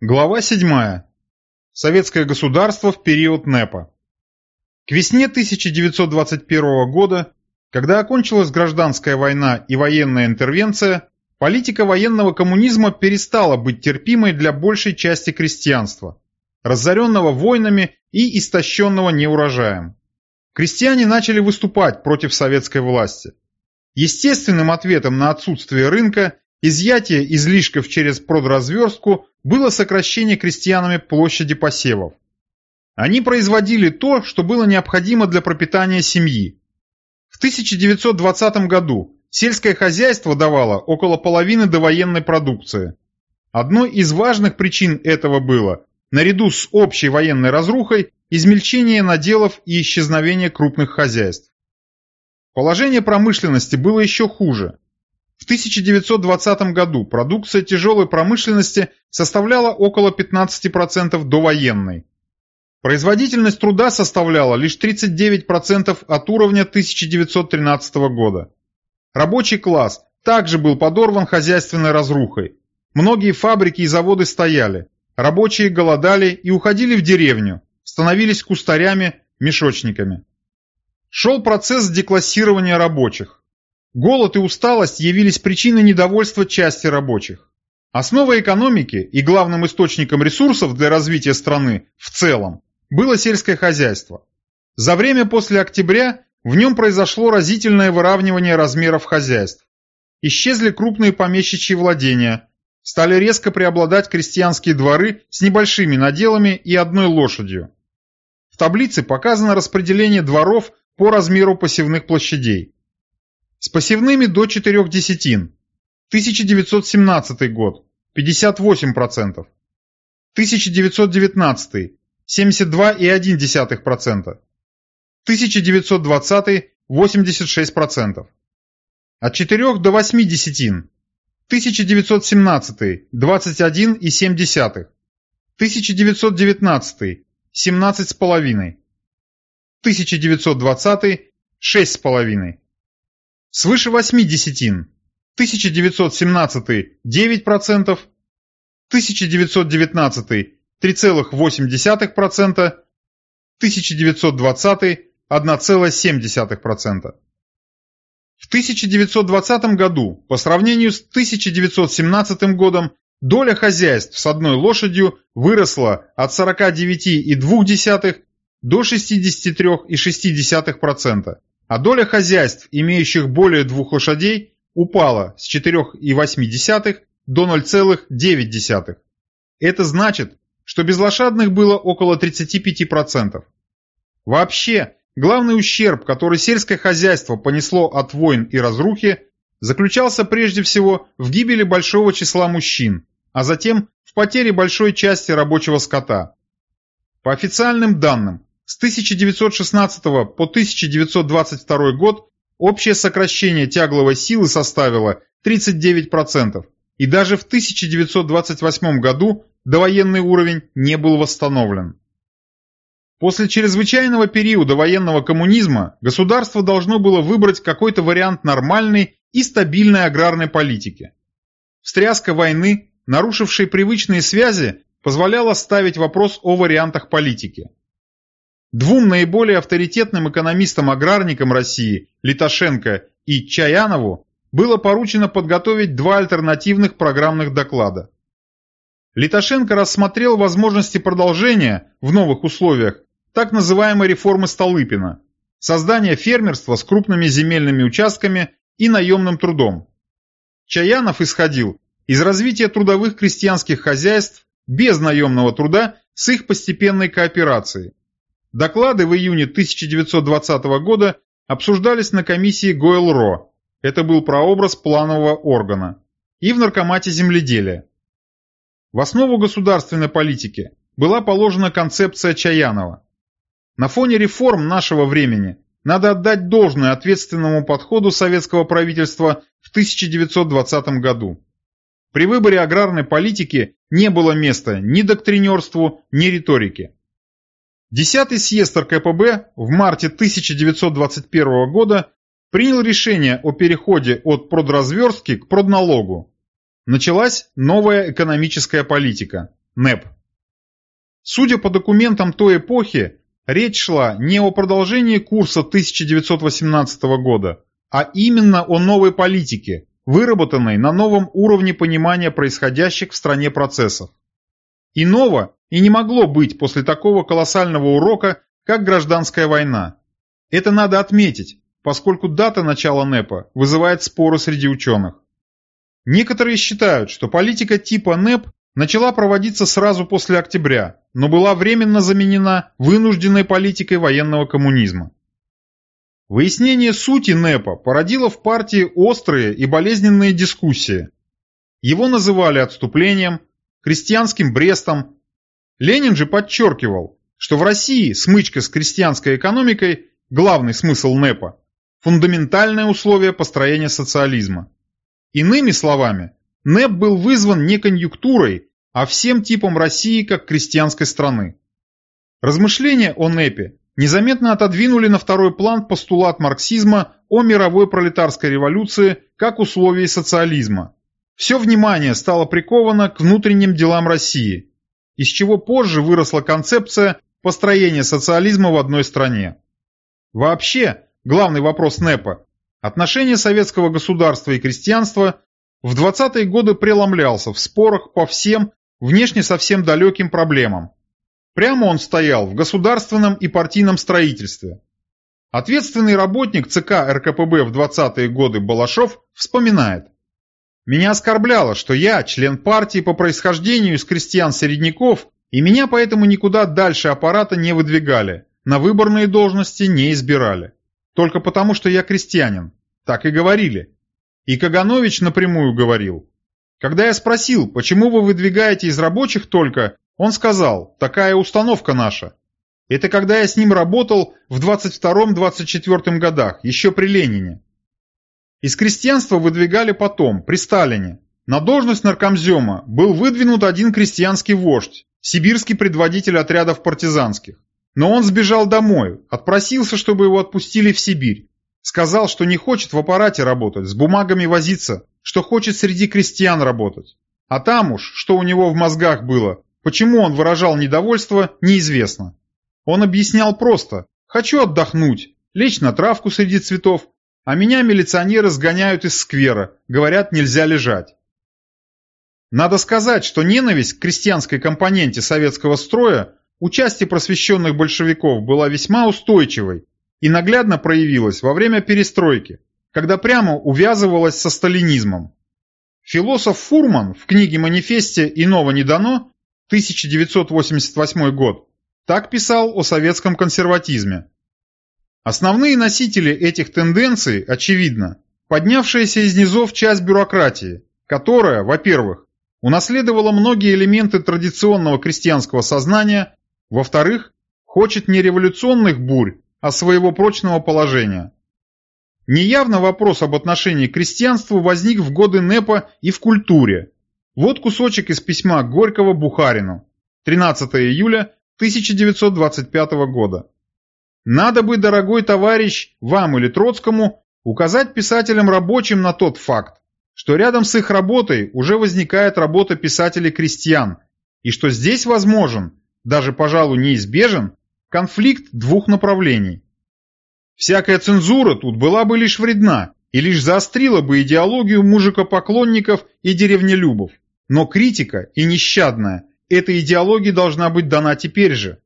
Глава 7. Советское государство в период НЭПа. К весне 1921 года, когда окончилась гражданская война и военная интервенция, политика военного коммунизма перестала быть терпимой для большей части крестьянства, разоренного войнами и истощенного неурожаем. Крестьяне начали выступать против советской власти. Естественным ответом на отсутствие рынка Изъятие излишков через продразверстку было сокращение крестьянами площади посевов. Они производили то, что было необходимо для пропитания семьи. В 1920 году сельское хозяйство давало около половины довоенной продукции. Одной из важных причин этого было, наряду с общей военной разрухой, измельчение наделов и исчезновение крупных хозяйств. Положение промышленности было еще хуже. В 1920 году продукция тяжелой промышленности составляла около 15% довоенной. Производительность труда составляла лишь 39% от уровня 1913 года. Рабочий класс также был подорван хозяйственной разрухой. Многие фабрики и заводы стояли, рабочие голодали и уходили в деревню, становились кустарями, мешочниками. Шел процесс деклассирования рабочих. Голод и усталость явились причиной недовольства части рабочих. Основой экономики и главным источником ресурсов для развития страны в целом было сельское хозяйство. За время после октября в нем произошло разительное выравнивание размеров хозяйств. Исчезли крупные помещичьи владения, стали резко преобладать крестьянские дворы с небольшими наделами и одной лошадью. В таблице показано распределение дворов по размеру посевных площадей. С посевными до 4 десятин. 1917 год. 58%. 1919. 72,1%. 1920. 86%. От 4 до 8 десятин. 1917. 21,7. 1919. 17,5. 1920. 6,5. Свыше 8 десятин. 1917 – 9%, 1919 – 3,8%, 1920 – 1,7%. В 1920 году, по сравнению с 1917 годом, доля хозяйств с одной лошадью выросла от 49,2 до 63,6% а доля хозяйств, имеющих более двух лошадей, упала с 4,8 до 0,9. Это значит, что безлошадных было около 35%. Вообще, главный ущерб, который сельское хозяйство понесло от войн и разрухи, заключался прежде всего в гибели большого числа мужчин, а затем в потере большой части рабочего скота. По официальным данным, с 1916 по 1922 год общее сокращение тягловой силы составило 39%, и даже в 1928 году довоенный уровень не был восстановлен. После чрезвычайного периода военного коммунизма государство должно было выбрать какой-то вариант нормальной и стабильной аграрной политики. Встряска войны, нарушившей привычные связи, позволяла ставить вопрос о вариантах политики. Двум наиболее авторитетным экономистам-аграрникам России, Литошенко и Чаянову, было поручено подготовить два альтернативных программных доклада. Литошенко рассмотрел возможности продолжения в новых условиях так называемой реформы Столыпина, создания фермерства с крупными земельными участками и наемным трудом. Чаянов исходил из развития трудовых крестьянских хозяйств без наемного труда с их постепенной кооперацией. Доклады в июне 1920 года обсуждались на комиссии Гойл-Ро, это был прообраз планового органа, и в Наркомате земледелия. В основу государственной политики была положена концепция Чаянова. На фоне реформ нашего времени надо отдать должное ответственному подходу советского правительства в 1920 году. При выборе аграрной политики не было места ни доктринерству, ни риторике. Десятый съезд РКПБ в марте 1921 года принял решение о переходе от продразверстки к продналогу. Началась новая экономическая политика, НЭП. Судя по документам той эпохи, речь шла не о продолжении курса 1918 года, а именно о новой политике, выработанной на новом уровне понимания происходящих в стране процессов. Иного и не могло быть после такого колоссального урока, как гражданская война. Это надо отметить, поскольку дата начала НЭПа вызывает споры среди ученых. Некоторые считают, что политика типа НЭП начала проводиться сразу после октября, но была временно заменена вынужденной политикой военного коммунизма. Выяснение сути НЭПа породило в партии острые и болезненные дискуссии. Его называли отступлением, крестьянским Брестом. Ленин же подчеркивал, что в России смычка с крестьянской экономикой – главный смысл НЭПа, фундаментальное условие построения социализма. Иными словами, НЭП был вызван не конъюнктурой, а всем типом России как крестьянской страны. Размышления о НЭПе незаметно отодвинули на второй план постулат марксизма о мировой пролетарской революции как условии социализма, все внимание стало приковано к внутренним делам России, из чего позже выросла концепция построения социализма в одной стране. Вообще, главный вопрос НЭПа – отношение советского государства и крестьянства в 20-е годы преломлялся в спорах по всем, внешне совсем далеким проблемам. Прямо он стоял в государственном и партийном строительстве. Ответственный работник ЦК РКПБ в 20-е годы Балашов вспоминает – меня оскорбляло, что я член партии по происхождению из крестьян-середняков, и меня поэтому никуда дальше аппарата не выдвигали, на выборные должности не избирали. Только потому, что я крестьянин. Так и говорили. И Каганович напрямую говорил. Когда я спросил, почему вы выдвигаете из рабочих только, он сказал, такая установка наша. Это когда я с ним работал в 22-24 годах, еще при Ленине. Из крестьянства выдвигали потом, при Сталине. На должность наркомзема был выдвинут один крестьянский вождь, сибирский предводитель отрядов партизанских. Но он сбежал домой, отпросился, чтобы его отпустили в Сибирь. Сказал, что не хочет в аппарате работать, с бумагами возиться, что хочет среди крестьян работать. А там уж, что у него в мозгах было, почему он выражал недовольство, неизвестно. Он объяснял просто «хочу отдохнуть, лечь на травку среди цветов, а меня милиционеры сгоняют из сквера, говорят, нельзя лежать. Надо сказать, что ненависть к крестьянской компоненте советского строя у просвещенных большевиков была весьма устойчивой и наглядно проявилась во время перестройки, когда прямо увязывалась со сталинизмом. Философ Фурман в книге-манифесте «Иного не дано» 1988 год так писал о советском консерватизме. Основные носители этих тенденций, очевидно, поднявшаяся из низов часть бюрократии, которая, во-первых, унаследовала многие элементы традиционного крестьянского сознания, во-вторых, хочет не революционных бурь, а своего прочного положения. Неявно вопрос об отношении к крестьянству возник в годы НЭПа и в культуре. Вот кусочек из письма Горького Бухарину, 13 июля 1925 года. Надо бы, дорогой товарищ, вам или Троцкому указать писателям рабочим на тот факт, что рядом с их работой уже возникает работа писателей-крестьян, и что здесь возможен, даже, пожалуй, неизбежен, конфликт двух направлений. Всякая цензура тут была бы лишь вредна и лишь заострила бы идеологию мужикопоклонников и деревнелюбов. Но критика и нещадная эта идеология должна быть дана теперь же.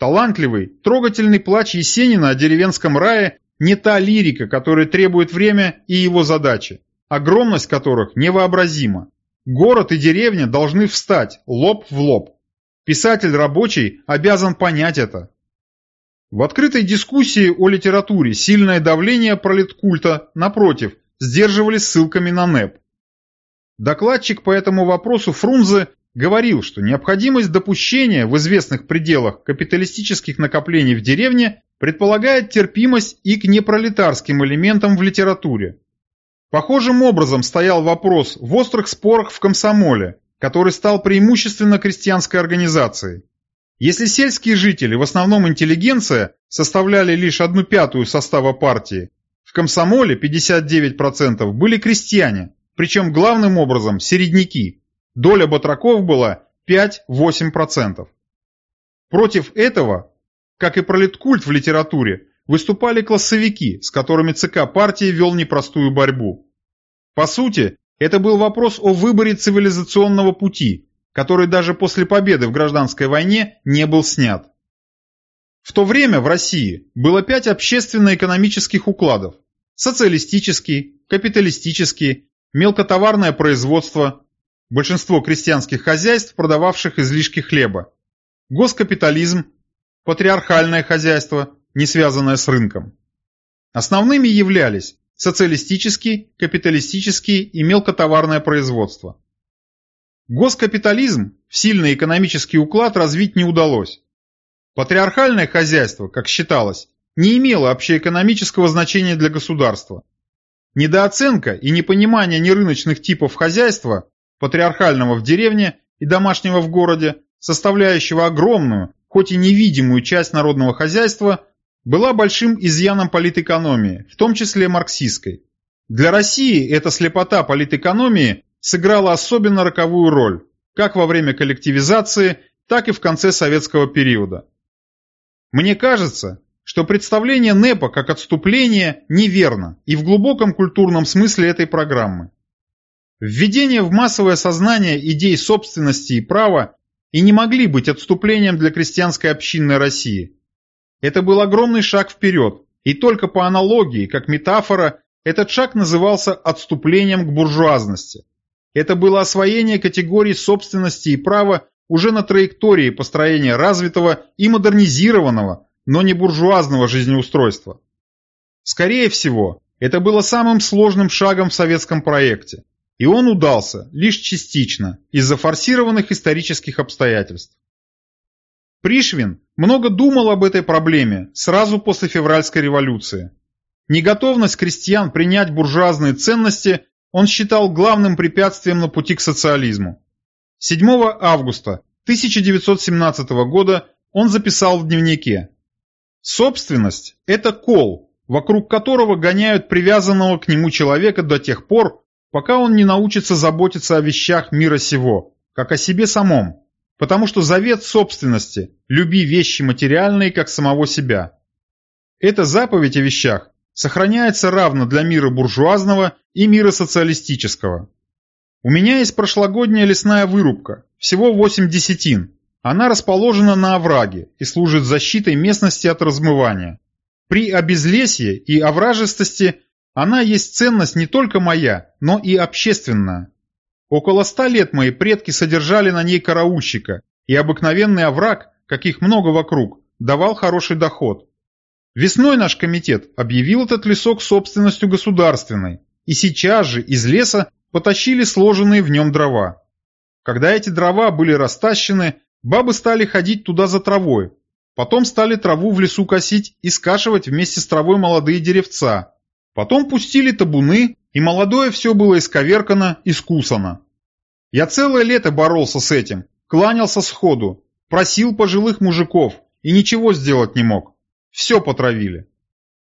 Талантливый, трогательный плач Есенина о деревенском рае не та лирика, которая требует время и его задачи, огромность которых невообразима. Город и деревня должны встать лоб в лоб. Писатель рабочий обязан понять это. В открытой дискуссии о литературе сильное давление пролеткульта, напротив, сдерживали ссылками на НЭП. Докладчик по этому вопросу Фрунзе говорил, что необходимость допущения в известных пределах капиталистических накоплений в деревне предполагает терпимость и к непролетарским элементам в литературе. Похожим образом стоял вопрос в острых спорах в комсомоле, который стал преимущественно крестьянской организацией. Если сельские жители, в основном интеллигенция, составляли лишь одну пятую состава партии, в комсомоле 59% были крестьяне, причем главным образом середняки. Доля батраков была 5-8%. Против этого, как и пролеткульт в литературе, выступали классовики, с которыми ЦК партии вел непростую борьбу. По сути, это был вопрос о выборе цивилизационного пути, который даже после победы в гражданской войне не был снят. В то время в России было пять общественно-экономических укладов – социалистический, капиталистический, мелкотоварное производство, большинство крестьянских хозяйств, продававших излишки хлеба, госкапитализм, патриархальное хозяйство, не связанное с рынком. Основными являлись социалистический, капиталистический и мелкотоварное производство. Госкапитализм в сильный экономический уклад развить не удалось. Патриархальное хозяйство, как считалось, не имело общеэкономического значения для государства. Недооценка и непонимание нерыночных типов хозяйства, патриархального в деревне и домашнего в городе, составляющего огромную, хоть и невидимую часть народного хозяйства, была большим изъяном политэкономии, в том числе марксистской. Для России эта слепота политэкономии сыграла особенно роковую роль, как во время коллективизации, так и в конце советского периода. Мне кажется, что представление НЭПа как отступление неверно и в глубоком культурном смысле этой программы. Введение в массовое сознание идей собственности и права и не могли быть отступлением для крестьянской общинной России. Это был огромный шаг вперед, и только по аналогии, как метафора, этот шаг назывался отступлением к буржуазности. Это было освоение категорий собственности и права уже на траектории построения развитого и модернизированного, но не буржуазного жизнеустройства. Скорее всего, это было самым сложным шагом в советском проекте, и он удался лишь частично из-за форсированных исторических обстоятельств. Пришвин много думал об этой проблеме сразу после февральской революции. Неготовность крестьян принять буржуазные ценности он считал главным препятствием на пути к социализму. 7 августа 1917 года он записал в дневнике «Собственность – это кол, вокруг которого гоняют привязанного к нему человека до тех пор, пока он не научится заботиться о вещах мира сего, как о себе самом потому что завет собственности – люби вещи материальные, как самого себя. Эта заповедь о вещах сохраняется равно для мира буржуазного и мира социалистического. У меня есть прошлогодняя лесная вырубка, всего 8 десятин. Она расположена на овраге и служит защитой местности от размывания. При обезлесье и овражистости она есть ценность не только моя, но и общественная. Около ста лет мои предки содержали на ней караульщика, и обыкновенный овраг, каких много вокруг, давал хороший доход. Весной наш комитет объявил этот лесок собственностью государственной, и сейчас же из леса потащили сложенные в нем дрова. Когда эти дрова были растащены, бабы стали ходить туда за травой, потом стали траву в лесу косить и скашивать вместе с травой молодые деревца, потом пустили табуны, и молодое все было исковеркано, искусано. Я целое лето боролся с этим, кланялся сходу, просил пожилых мужиков и ничего сделать не мог. Все потравили.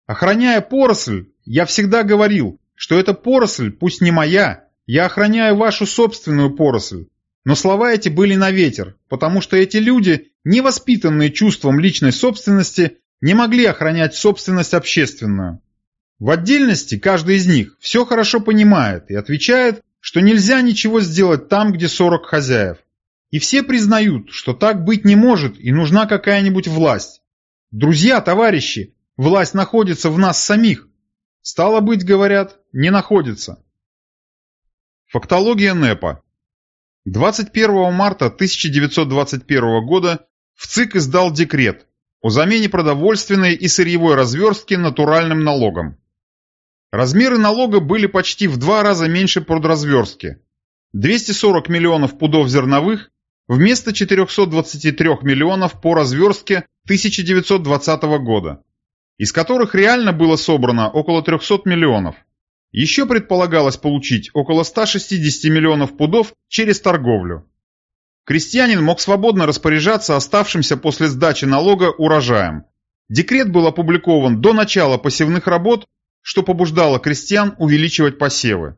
Охраняя поросль, я всегда говорил, что эта поросль пусть не моя, я охраняю вашу собственную поросль. Но слова эти были на ветер, потому что эти люди, не воспитанные чувством личной собственности, не могли охранять собственность общественную. В отдельности каждый из них все хорошо понимает и отвечает, что нельзя ничего сделать там, где 40 хозяев. И все признают, что так быть не может и нужна какая-нибудь власть. Друзья, товарищи, власть находится в нас самих. Стало быть, говорят, не находится. Фактология НЭПа 21 марта 1921 года в ЦИК издал декрет о замене продовольственной и сырьевой разверстки натуральным налогом. Размеры налога были почти в два раза меньше продразверстки. 240 миллионов пудов зерновых вместо 423 миллионов по разверстке 1920 года, из которых реально было собрано около 300 миллионов. Еще предполагалось получить около 160 миллионов пудов через торговлю. Крестьянин мог свободно распоряжаться оставшимся после сдачи налога урожаем. Декрет был опубликован до начала посевных работ что побуждало крестьян увеличивать посевы.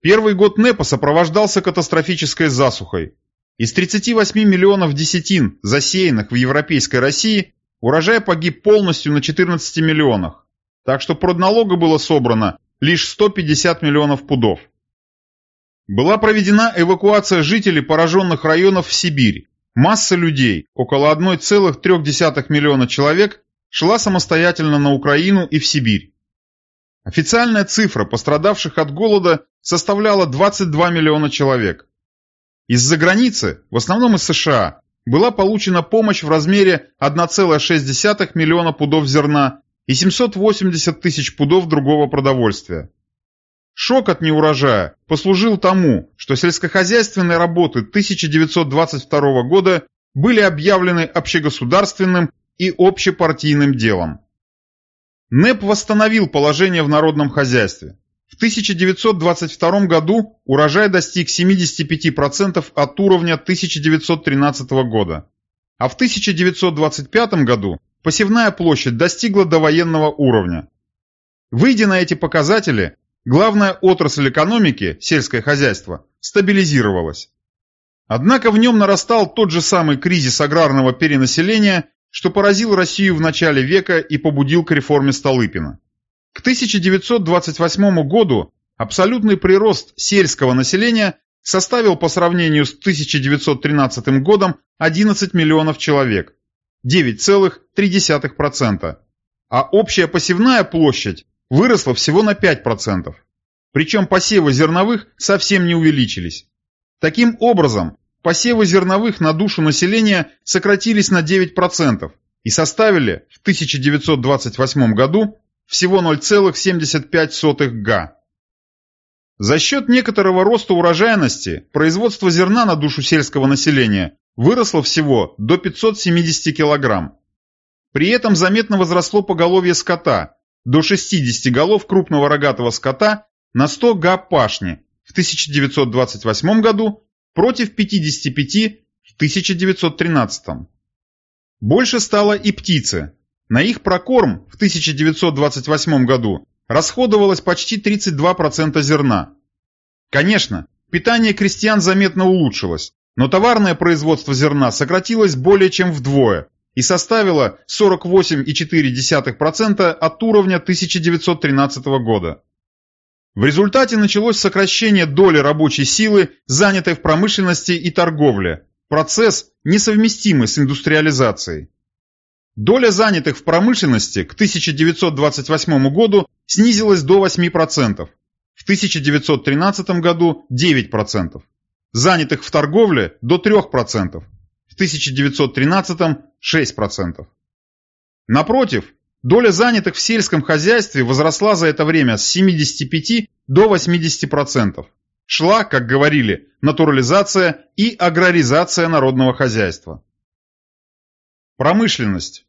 Первый год НЭПа сопровождался катастрофической засухой. Из 38 миллионов десятин, засеянных в Европейской России, урожай погиб полностью на 14 миллионах, так что продналога было собрано лишь 150 миллионов пудов. Была проведена эвакуация жителей пораженных районов в Сибирь. Масса людей, около 1,3 миллиона человек, шла самостоятельно на Украину и в Сибирь. Официальная цифра пострадавших от голода составляла 22 миллиона человек. Из-за границы, в основном из США, была получена помощь в размере 1,6 миллиона пудов зерна и 780 тысяч пудов другого продовольствия. Шок от неурожая послужил тому, что сельскохозяйственные работы 1922 года были объявлены общегосударственным и общепартийным делом. НЭП восстановил положение в народном хозяйстве. В 1922 году урожай достиг 75% от уровня 1913 года, а в 1925 году посевная площадь достигла довоенного уровня. Выйдя на эти показатели, главная отрасль экономики, сельское хозяйство, стабилизировалась. Однако в нем нарастал тот же самый кризис аграрного перенаселения, что поразил Россию в начале века и побудил к реформе Столыпина. К 1928 году абсолютный прирост сельского населения составил по сравнению с 1913 годом 11 миллионов человек, 9,3%, а общая посевная площадь выросла всего на 5%. Причем посевы зерновых совсем не увеличились. Таким образом, посевы зерновых на душу населения сократились на 9% и составили в 1928 году всего 0,75 га. За счет некоторого роста урожайности производство зерна на душу сельского населения выросло всего до 570 кг. При этом заметно возросло поголовье скота до 60 голов крупного рогатого скота на 100 га пашни в 1928 году против 55 в 1913. Больше стало и птицы, на их прокорм в 1928 году расходовалось почти 32% зерна. Конечно, питание крестьян заметно улучшилось, но товарное производство зерна сократилось более чем вдвое и составило 48,4% от уровня 1913 года. В результате началось сокращение доли рабочей силы, занятой в промышленности и торговле, процесс, несовместимый с индустриализацией. Доля занятых в промышленности к 1928 году снизилась до 8%, в 1913 году 9%, занятых в торговле до 3%, в 1913 6%. Напротив, доля занятых в сельском хозяйстве возросла за это время с 75 до 80%. Шла, как говорили, натурализация и аграризация народного хозяйства. Промышленность.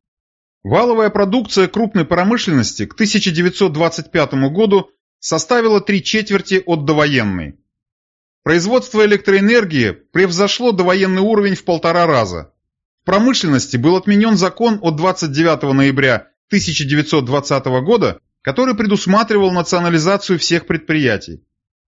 Валовая продукция крупной промышленности к 1925 году составила три четверти от довоенной. Производство электроэнергии превзошло довоенный уровень в полтора раза. В промышленности был отменен закон от 29 ноября 1920 года, который предусматривал национализацию всех предприятий.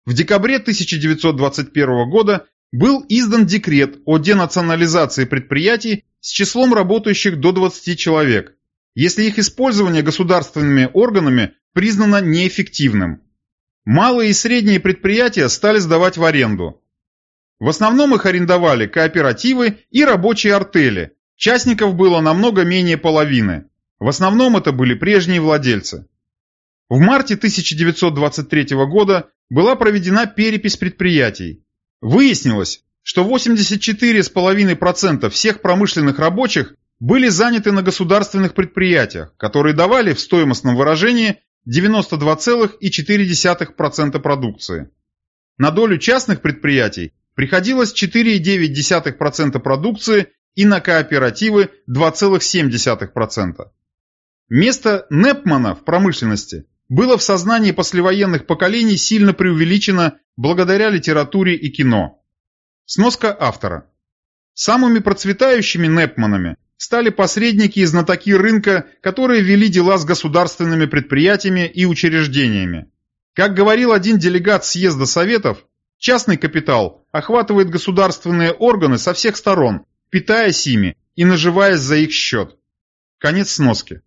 В декабре 1921 года был издан декрет о денационализации предприятий с числом работающих до 20 человек, если их использование государственными органами признано неэффективным. Малые и средние предприятия стали сдавать в аренду. В основном их арендовали кооперативы и рабочие артели. Частников было намного менее половины. В основном это были прежние владельцы. В марте 1923 года была проведена перепись предприятий. Выяснилось, что 84,5% всех промышленных рабочих были заняты на государственных предприятиях, которые давали в стоимостном выражении 92,4% продукции. На долю частных предприятий приходилось 4,9% продукции и на кооперативы 2,7%. Место Непмана в промышленности было в сознании послевоенных поколений сильно преувеличено благодаря литературе и кино. Сноска автора. Самыми процветающими Непманами стали посредники и знатоки рынка, которые вели дела с государственными предприятиями и учреждениями. Как говорил один делегат съезда Советов, частный капитал охватывает государственные органы со всех сторон, питаясь ими и наживаясь за их счет. Конец сноски.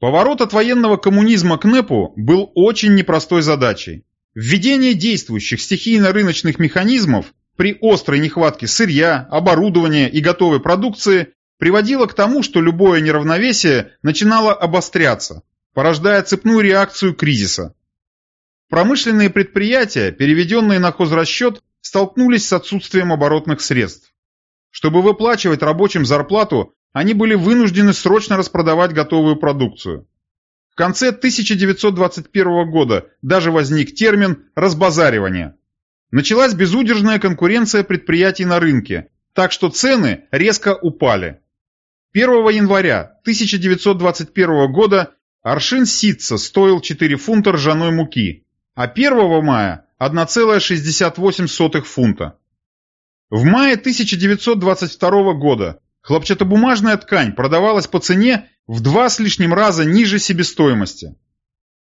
Поворот от военного коммунизма к НЭПу был очень непростой задачей. Введение действующих стихийно-рыночных механизмов при острой нехватке сырья, оборудования и готовой продукции приводило к тому, что любое неравновесие начинало обостряться, порождая цепную реакцию кризиса. Промышленные предприятия, переведенные на хозрасчет, столкнулись с отсутствием оборотных средств. Чтобы выплачивать рабочим зарплату, они были вынуждены срочно распродавать готовую продукцию. В конце 1921 года даже возник термин «разбазаривание». Началась безудержная конкуренция предприятий на рынке, так что цены резко упали. 1 января 1921 года аршин ситца стоил 4 фунта ржаной муки, а 1 мая 1,68 фунта. В мае 1922 года Хлопчатобумажная ткань продавалась по цене в два с лишним раза ниже себестоимости.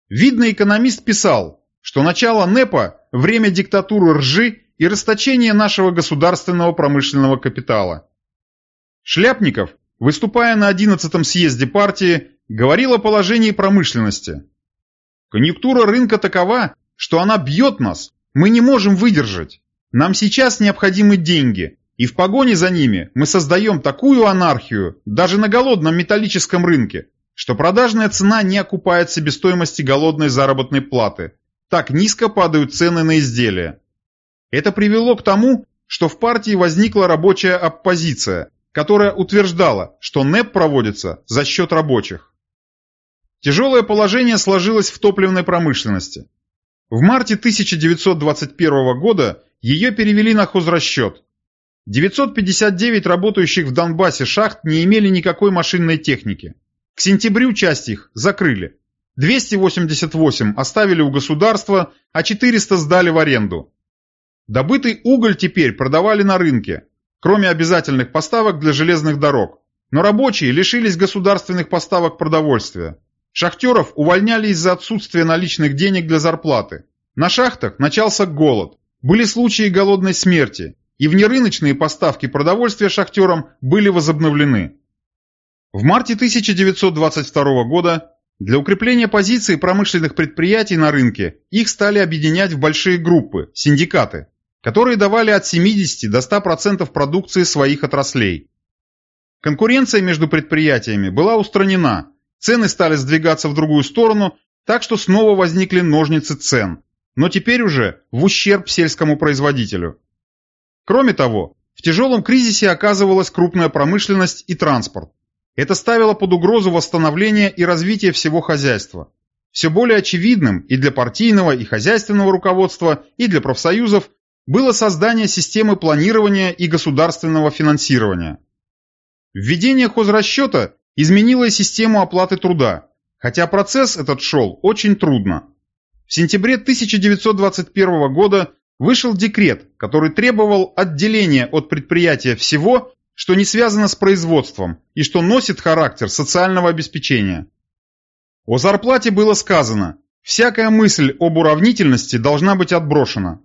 Видный экономист писал, что начало НЭПа – время диктатуры ржи и расточения нашего государственного промышленного капитала. Шляпников, выступая на 11-м съезде партии, говорил о положении промышленности. Конъюнктура рынка такова, что она бьет нас, мы не можем выдержать. Нам сейчас необходимы деньги, и в погоне за ними мы создаем такую анархию, даже на голодном металлическом рынке, что продажная цена не окупает себестоимости голодной заработной платы. Так низко падают цены на изделия. Это привело к тому, что в партии возникла рабочая оппозиция, которая утверждала, что НЭП проводится за счет рабочих. Тяжелое положение сложилось в топливной промышленности. В марте 1921 года ее перевели на хозрасчет, 959 работающих в Донбассе шахт не имели никакой машинной техники. К сентябрю часть их закрыли. 288 оставили у государства, а 400 сдали в аренду. Добытый уголь теперь продавали на рынке, кроме обязательных поставок для железных дорог. Но рабочие лишились государственных поставок продовольствия. Шахтеров увольняли из-за отсутствия наличных денег для зарплаты. На шахтах начался голод. Были случаи голодной смерти, и внерыночные поставки продовольствия шахтерам были возобновлены. В марте 1922 года для укрепления позиций промышленных предприятий на рынке их стали объединять в большие группы, синдикаты, которые давали от 70 до 100% продукции своих отраслей. Конкуренция между предприятиями была устранена, цены стали сдвигаться в другую сторону, так что снова возникли ножницы цен, но теперь уже в ущерб сельскому производителю. Кроме того, в тяжелом кризисе оказывалась крупная промышленность и транспорт. Это ставило под угрозу восстановление и развитие всего хозяйства. Все более очевидным и для партийного, и хозяйственного руководства, и для профсоюзов было создание системы планирования и государственного финансирования. Введение хозрасчета изменило систему оплаты труда, хотя процесс этот шел очень трудно. В сентябре 1921 года вышел декрет, который требовал отделения от предприятия всего, что не связано с производством и что носит характер социального обеспечения. О зарплате было сказано, всякая мысль об уравнительности должна быть отброшена.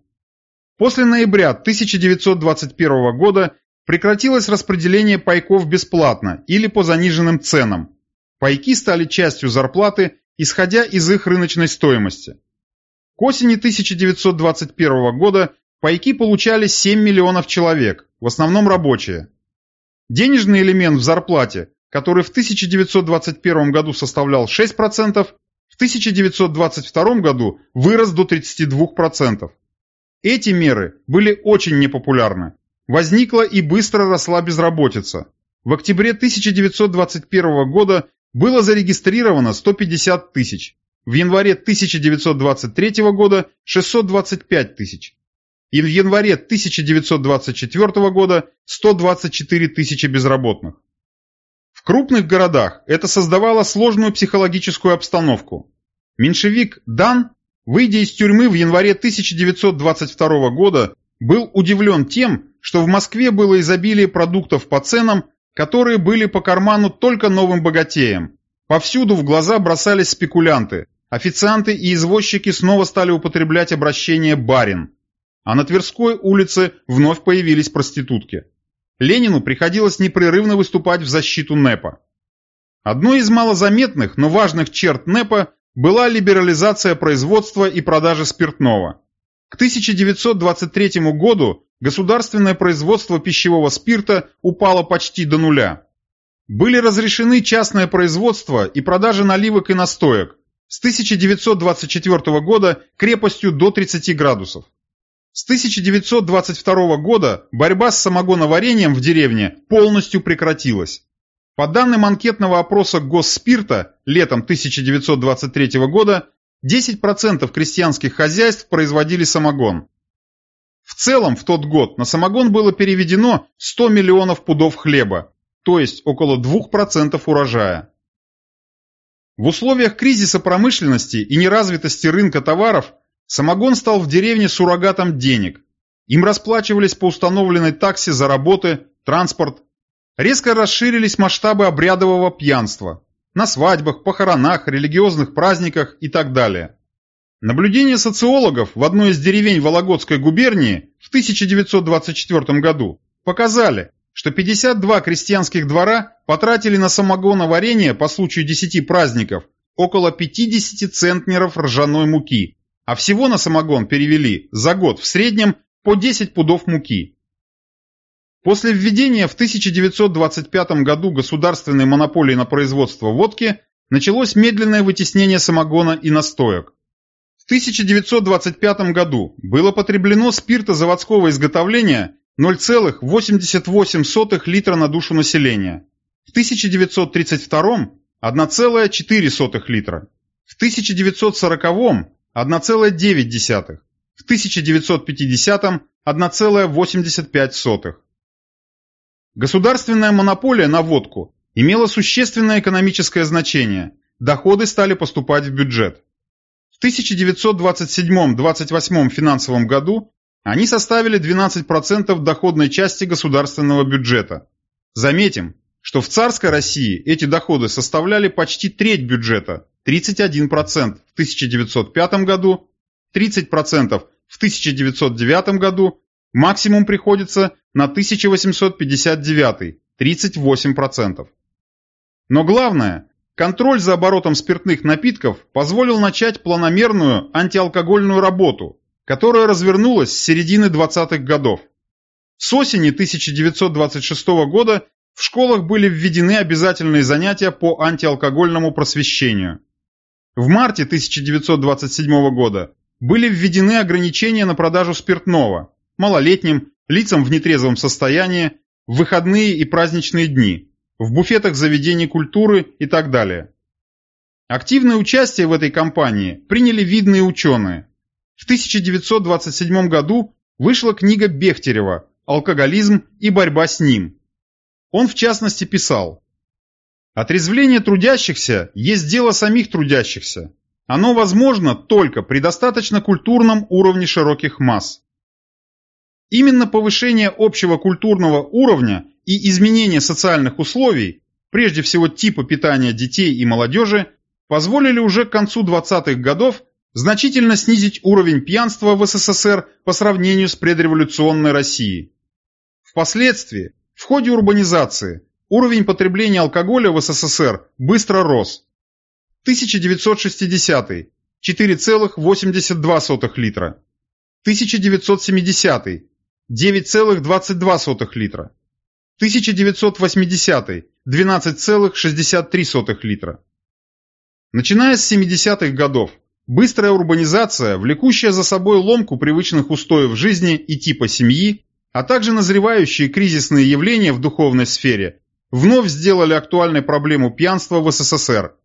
После ноября 1921 года прекратилось распределение пайков бесплатно или по заниженным ценам. Пайки стали частью зарплаты, исходя из их рыночной стоимости. К осени 1921 года пайки получали 7 миллионов человек, в основном рабочие. Денежный элемент в зарплате, который в 1921 году составлял 6%, в 1922 году вырос до 32%. Эти меры были очень непопулярны. Возникла и быстро росла безработица. В октябре 1921 года было зарегистрировано 150 тысяч в январе 1923 года 625 тысяч и в январе 1924 года 124 тысячи безработных. В крупных городах это создавало сложную психологическую обстановку. Меньшевик Дан, выйдя из тюрьмы в январе 1922 года, был удивлен тем, что в Москве было изобилие продуктов по ценам, которые были по карману только новым богатеям. Повсюду в глаза бросались спекулянты, Официанты и извозчики снова стали употреблять обращение «барин». а на Тверской улице вновь появились проститутки. Ленину приходилось непрерывно выступать в защиту НЭПа. Одной из малозаметных, но важных черт НЭПа была либерализация производства и продажи спиртного. К 1923 году государственное производство пищевого спирта упало почти до нуля. Были разрешены частное производство и продажа наливок и настоек с 1924 года крепостью до 30 градусов. С 1922 года борьба с самогоноварением в деревне полностью прекратилась. По данным анкетного опроса Госспирта летом 1923 года 10% крестьянских хозяйств производили самогон. В целом в тот год на самогон было переведено 100 миллионов пудов хлеба, то есть около 2% урожая. В условиях кризиса промышленности и неразвитости рынка товаров самогон стал в деревне суррогатом денег. Им расплачивались по установленной таксе за работы, транспорт, Резко расширились масштабы обрядового пьянства на свадьбах, похоронах, религиозных праздниках и так далее. Наблюдения социологов в одной из деревень Вологодской губернии в 1924 году показали, что 52 крестьянских двора потратили на самогоноварение по случаю 10 праздников около 50 центнеров ржаной муки, а всего на самогон перевели за год в среднем по 10 пудов муки. После введения в 1925 году государственной монополии на производство водки началось медленное вытеснение самогона и настоек. В 1925 году было потреблено спирта заводского изготовления 0,88 литра на душу населения, в 1932 – 1,4 литра, в 1940 – 1,9, в 1950 – 1,85. Государственная монополия на водку имела существенное экономическое значение, доходы стали поступать в бюджет. В 1927-28 финансовом году они составили 12% доходной части государственного бюджета. Заметим, что в царской России эти доходы составляли почти треть бюджета, 31% в 1905 году, 30% в 1909 году Максимум приходится на 1859, 38%. Но главное, контроль за оборотом спиртных напитков позволил начать планомерную антиалкогольную работу, которая развернулась с середины 20-х годов. С осени 1926 года в школах были введены обязательные занятия по антиалкогольному просвещению. В марте 1927 года были введены ограничения на продажу спиртного, малолетним, лицам в нетрезвом состоянии, в выходные и праздничные дни, в буфетах заведений культуры и так далее. Активное участие в этой кампании приняли видные ученые. В 1927 году вышла книга Бехтерева «Алкоголизм и борьба с ним». Он в частности писал «Отрезвление трудящихся есть дело самих трудящихся. Оно возможно только при достаточно культурном уровне широких масс. Именно повышение общего культурного уровня и изменение социальных условий, прежде всего типа питания детей и молодежи, позволили уже к концу 20-х годов значительно снизить уровень пьянства в СССР по сравнению с предреволюционной Россией. Впоследствии, в ходе урбанизации, уровень потребления алкоголя в СССР быстро рос. 1960 – 4,82 литра. 1970 9,22 литра. 1980 – 12,63 литра. Начиная с 70-х годов, быстрая урбанизация, влекущая за собой ломку привычных устоев жизни и типа семьи, а также назревающие кризисные явления в духовной сфере, вновь сделали актуальной проблему пьянства в СССР.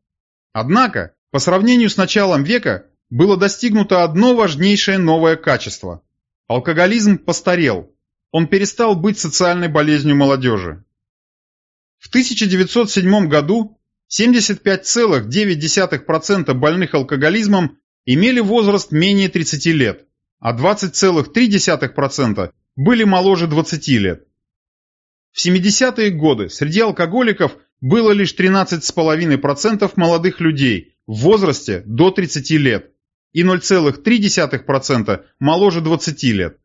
Однако, по сравнению с началом века, было достигнуто одно важнейшее новое качество – Алкоголизм постарел. Он перестал быть социальной болезнью молодежи. В 1907 году 75,9% больных алкоголизмом имели возраст менее 30 лет, а 20,3% были моложе 20 лет. В 70-е годы среди алкоголиков было лишь 13,5% молодых людей в возрасте до 30 лет, и 0,3% моложе 20 лет.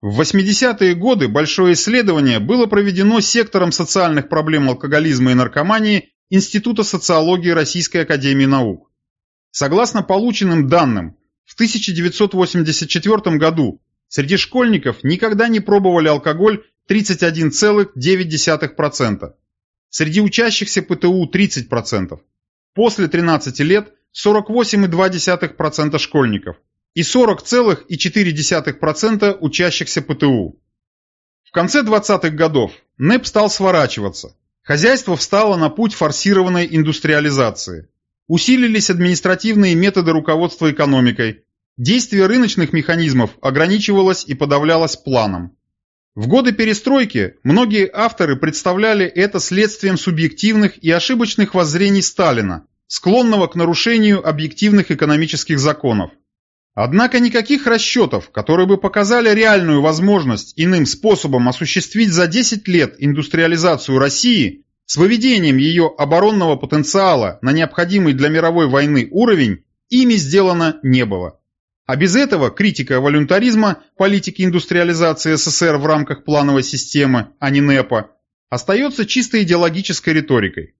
В 80-е годы большое исследование было проведено сектором социальных проблем алкоголизма и наркомании Института социологии Российской Академии Наук. Согласно полученным данным, в 1984 году среди школьников никогда не пробовали алкоголь 31,9%, среди учащихся ПТУ 30%, после 13 лет 48,2% школьников и 40,4% учащихся ПТУ. В конце 20-х годов НЭП стал сворачиваться. Хозяйство встало на путь форсированной индустриализации. Усилились административные методы руководства экономикой. Действие рыночных механизмов ограничивалось и подавлялось планом. В годы перестройки многие авторы представляли это следствием субъективных и ошибочных воззрений Сталина, склонного к нарушению объективных экономических законов. Однако никаких расчетов, которые бы показали реальную возможность иным способом осуществить за 10 лет индустриализацию России с выведением ее оборонного потенциала на необходимый для мировой войны уровень, ими сделано не было. А без этого критика волюнтаризма политики индустриализации СССР в рамках плановой системы, а не НЭПа, остается чисто идеологической риторикой.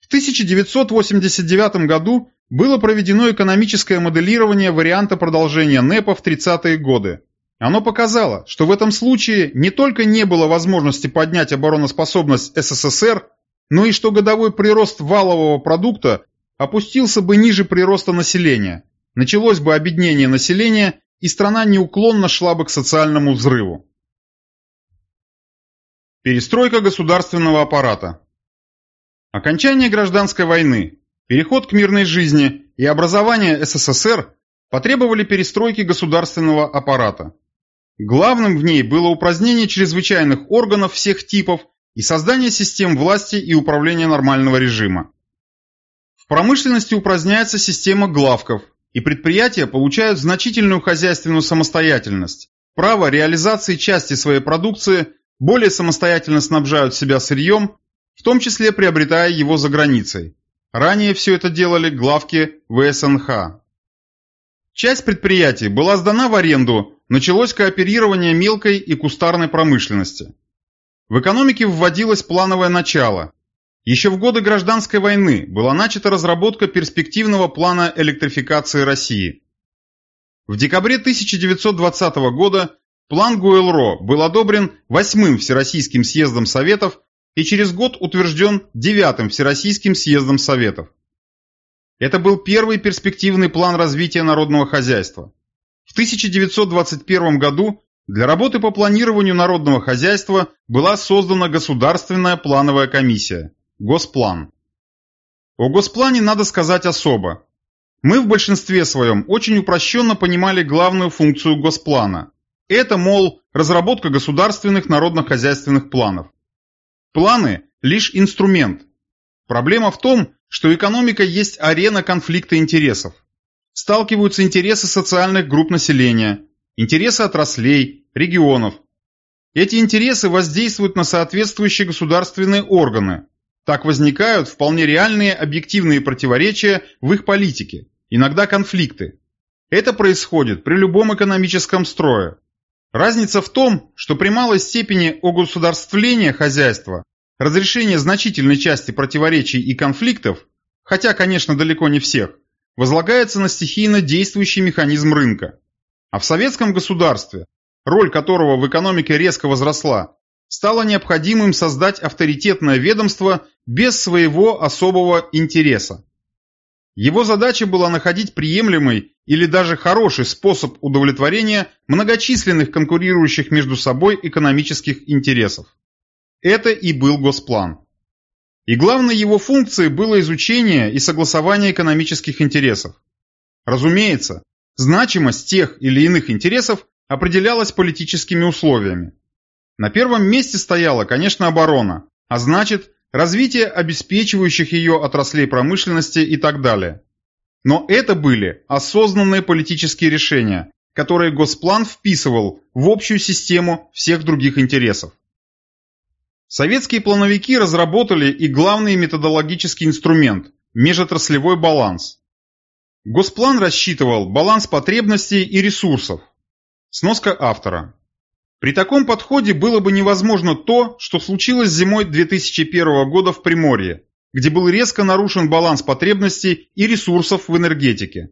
В 1989 году было проведено экономическое моделирование варианта продолжения НЭПа в 30-е годы. Оно показало, что в этом случае не только не было возможности поднять обороноспособность СССР, но и что годовой прирост валового продукта опустился бы ниже прироста населения, началось бы обеднение населения и страна неуклонно шла бы к социальному взрыву. Перестройка государственного аппарата Окончание гражданской войны, переход к мирной жизни и образование СССР потребовали перестройки государственного аппарата. Главным в ней было упразднение чрезвычайных органов всех типов и создание систем власти и управления нормального режима. В промышленности упраздняется система главков, и предприятия получают значительную хозяйственную самостоятельность, право реализации части своей продукции, более самостоятельно снабжают себя сырьем в том числе приобретая его за границей. Ранее все это делали главки ВСНХ. Часть предприятий была сдана в аренду, началось кооперирование мелкой и кустарной промышленности. В экономике вводилось плановое начало. Еще в годы гражданской войны была начата разработка перспективного плана электрификации России. В декабре 1920 года план Гуэлро был одобрен 8-м Всероссийским съездом Советов и через год утвержден девятым Всероссийским съездом Советов. Это был первый перспективный план развития народного хозяйства. В 1921 году для работы по планированию народного хозяйства была создана Государственная плановая комиссия – Госплан. О Госплане надо сказать особо. Мы в большинстве своем очень упрощенно понимали главную функцию Госплана. Это, мол, разработка государственных народно-хозяйственных планов. Планы – лишь инструмент. Проблема в том, что экономика есть арена конфликта интересов. Сталкиваются интересы социальных групп населения, интересы отраслей, регионов. Эти интересы воздействуют на соответствующие государственные органы. Так возникают вполне реальные объективные противоречия в их политике, иногда конфликты. Это происходит при любом экономическом строе. Разница в том, что при малой степени огосударствления хозяйства разрешение значительной части противоречий и конфликтов, хотя, конечно, далеко не всех, возлагается на стихийно действующий механизм рынка. А в советском государстве, роль которого в экономике резко возросла, стало необходимым создать авторитетное ведомство без своего особого интереса. Его задача была находить приемлемый или даже хороший способ удовлетворения многочисленных конкурирующих между собой экономических интересов. Это и был Госплан. И главной его функцией было изучение и согласование экономических интересов. Разумеется, значимость тех или иных интересов определялась политическими условиями. На первом месте стояла, конечно, оборона, а значит, развитие обеспечивающих ее отраслей промышленности и так далее. Но это были осознанные политические решения, которые Госплан вписывал в общую систему всех других интересов. Советские плановики разработали и главный методологический инструмент – межотраслевой баланс. Госплан рассчитывал баланс потребностей и ресурсов. Сноска автора. При таком подходе было бы невозможно то, что случилось зимой 2001 года в Приморье, где был резко нарушен баланс потребностей и ресурсов в энергетике.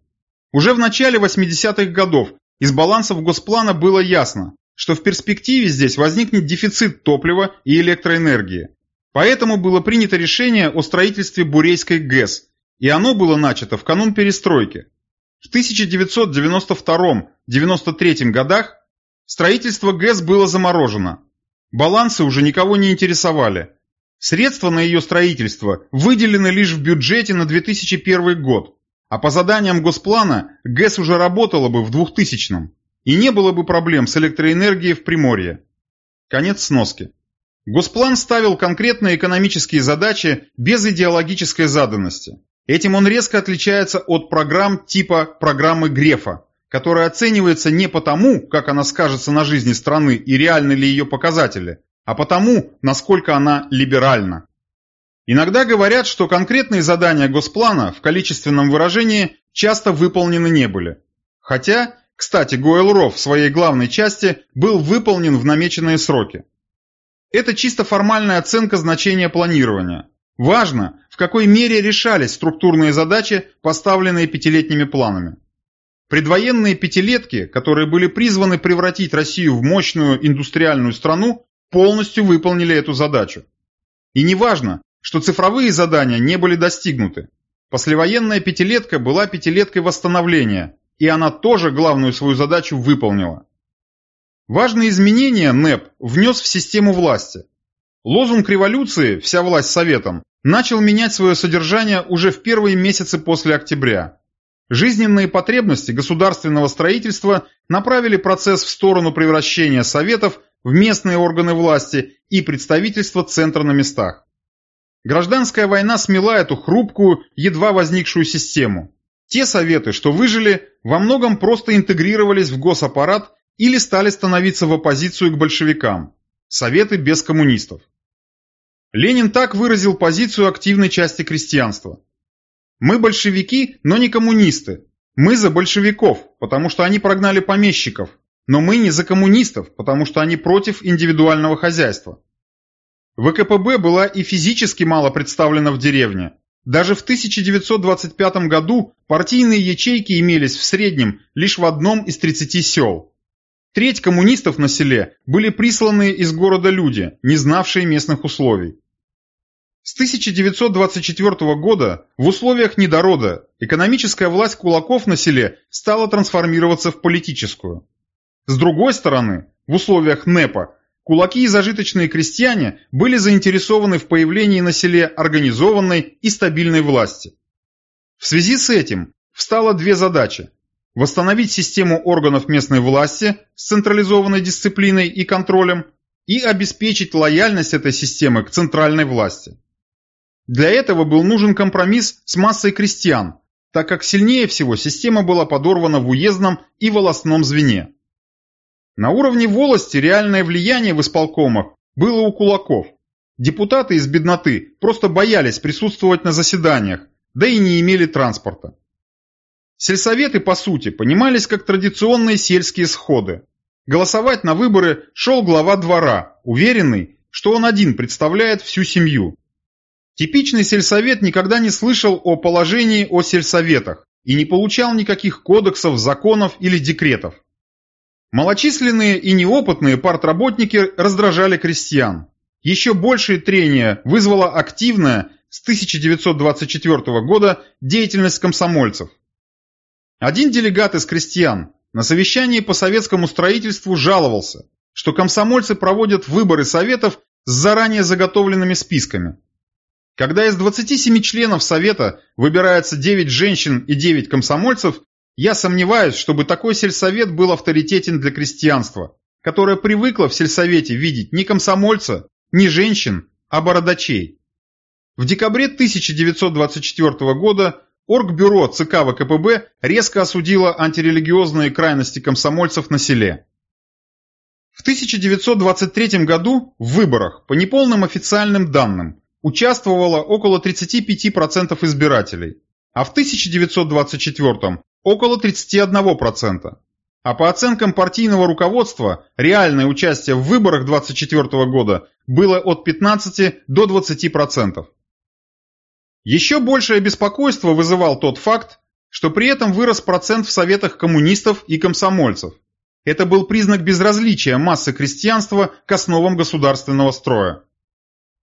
Уже в начале 80-х годов из балансов Госплана было ясно, что в перспективе здесь возникнет дефицит топлива и электроэнергии. Поэтому было принято решение о строительстве Бурейской ГЭС, и оно было начато в канун перестройки. В 1992-93 годах строительство ГЭС было заморожено. Балансы уже никого не интересовали. Средства на ее строительство выделены лишь в бюджете на 2001 год, а по заданиям Госплана ГЭС уже работала бы в 2000-м, и не было бы проблем с электроэнергией в Приморье. Конец сноски. Госплан ставил конкретные экономические задачи без идеологической заданности. Этим он резко отличается от программ типа программы Грефа, которая оценивается не потому, как она скажется на жизни страны и реальны ли ее показатели, а потому, насколько она либеральна. Иногда говорят, что конкретные задания Госплана в количественном выражении часто выполнены не были. Хотя, кстати, Гойл-Ро в своей главной части был выполнен в намеченные сроки. Это чисто формальная оценка значения планирования. Важно, в какой мере решались структурные задачи, поставленные пятилетними планами. Предвоенные пятилетки, которые были призваны превратить Россию в мощную индустриальную страну, полностью выполнили эту задачу. И не важно, что цифровые задания не были достигнуты. Послевоенная пятилетка была пятилеткой восстановления, и она тоже главную свою задачу выполнила. Важные изменения НЭП внес в систему власти. Лозунг революции «Вся власть советом» начал менять свое содержание уже в первые месяцы после октября. Жизненные потребности государственного строительства направили процесс в сторону превращения советов в местные органы власти и представительства центра на местах. Гражданская война смела эту хрупкую, едва возникшую систему. Те советы, что выжили, во многом просто интегрировались в госаппарат или стали становиться в оппозицию к большевикам. Советы без коммунистов. Ленин так выразил позицию активной части крестьянства. Мы большевики, но не коммунисты. Мы за большевиков, потому что они прогнали помещиков, но мы не за коммунистов, потому что они против индивидуального хозяйства. ВКПБ была и физически мало представлена в деревне. Даже в 1925 году партийные ячейки имелись в среднем лишь в одном из 30 сел. Треть коммунистов на селе были присланы из города люди, не знавшие местных условий. С 1924 года в условиях недорода экономическая власть кулаков на селе стала трансформироваться в политическую. С другой стороны, в условиях НЭПа кулаки и зажиточные крестьяне были заинтересованы в появлении на селе организованной и стабильной власти. В связи с этим встало две задачи восстановить систему органов местной власти с централизованной дисциплиной и контролем и обеспечить лояльность этой системы к центральной власти. Для этого был нужен компромисс с массой крестьян, так как сильнее всего система была подорвана в уездном и волостном звене. На уровне волости реальное влияние в исполкомах было у кулаков. Депутаты из бедноты просто боялись присутствовать на заседаниях, да и не имели транспорта. Сельсоветы, по сути, понимались как традиционные сельские сходы. Голосовать на выборы шел глава двора, уверенный, что он один представляет всю семью. Типичный сельсовет никогда не слышал о положении о сельсоветах и не получал никаких кодексов, законов или декретов. Малочисленные и неопытные партработники раздражали крестьян. Еще большее трение вызвала активная с 1924 года деятельность комсомольцев. Один делегат из крестьян на совещании по советскому строительству жаловался, что комсомольцы проводят выборы советов с заранее заготовленными списками. Когда из 27 членов совета выбирается 9 женщин и 9 комсомольцев, я сомневаюсь, чтобы такой сельсовет был авторитетен для крестьянства, которое привыкло в сельсовете видеть не комсомольца, не женщин, а бородачей. В декабре 1924 года Оргбюро ЦК ВКПБ резко осудило антирелигиозные крайности комсомольцев на селе. В 1923 году в выборах, по неполным официальным данным, участвовало около 35% избирателей, а в 1924 около 31%. а по оценкам партийного руководства реальное участие в выборах 24 года было от 15 до 20%. Еще большее беспокойство вызывал тот факт, что при этом вырос процент в советах коммунистов и комсомольцев. Это был признак безразличия массы крестьянства к основам государственного строя.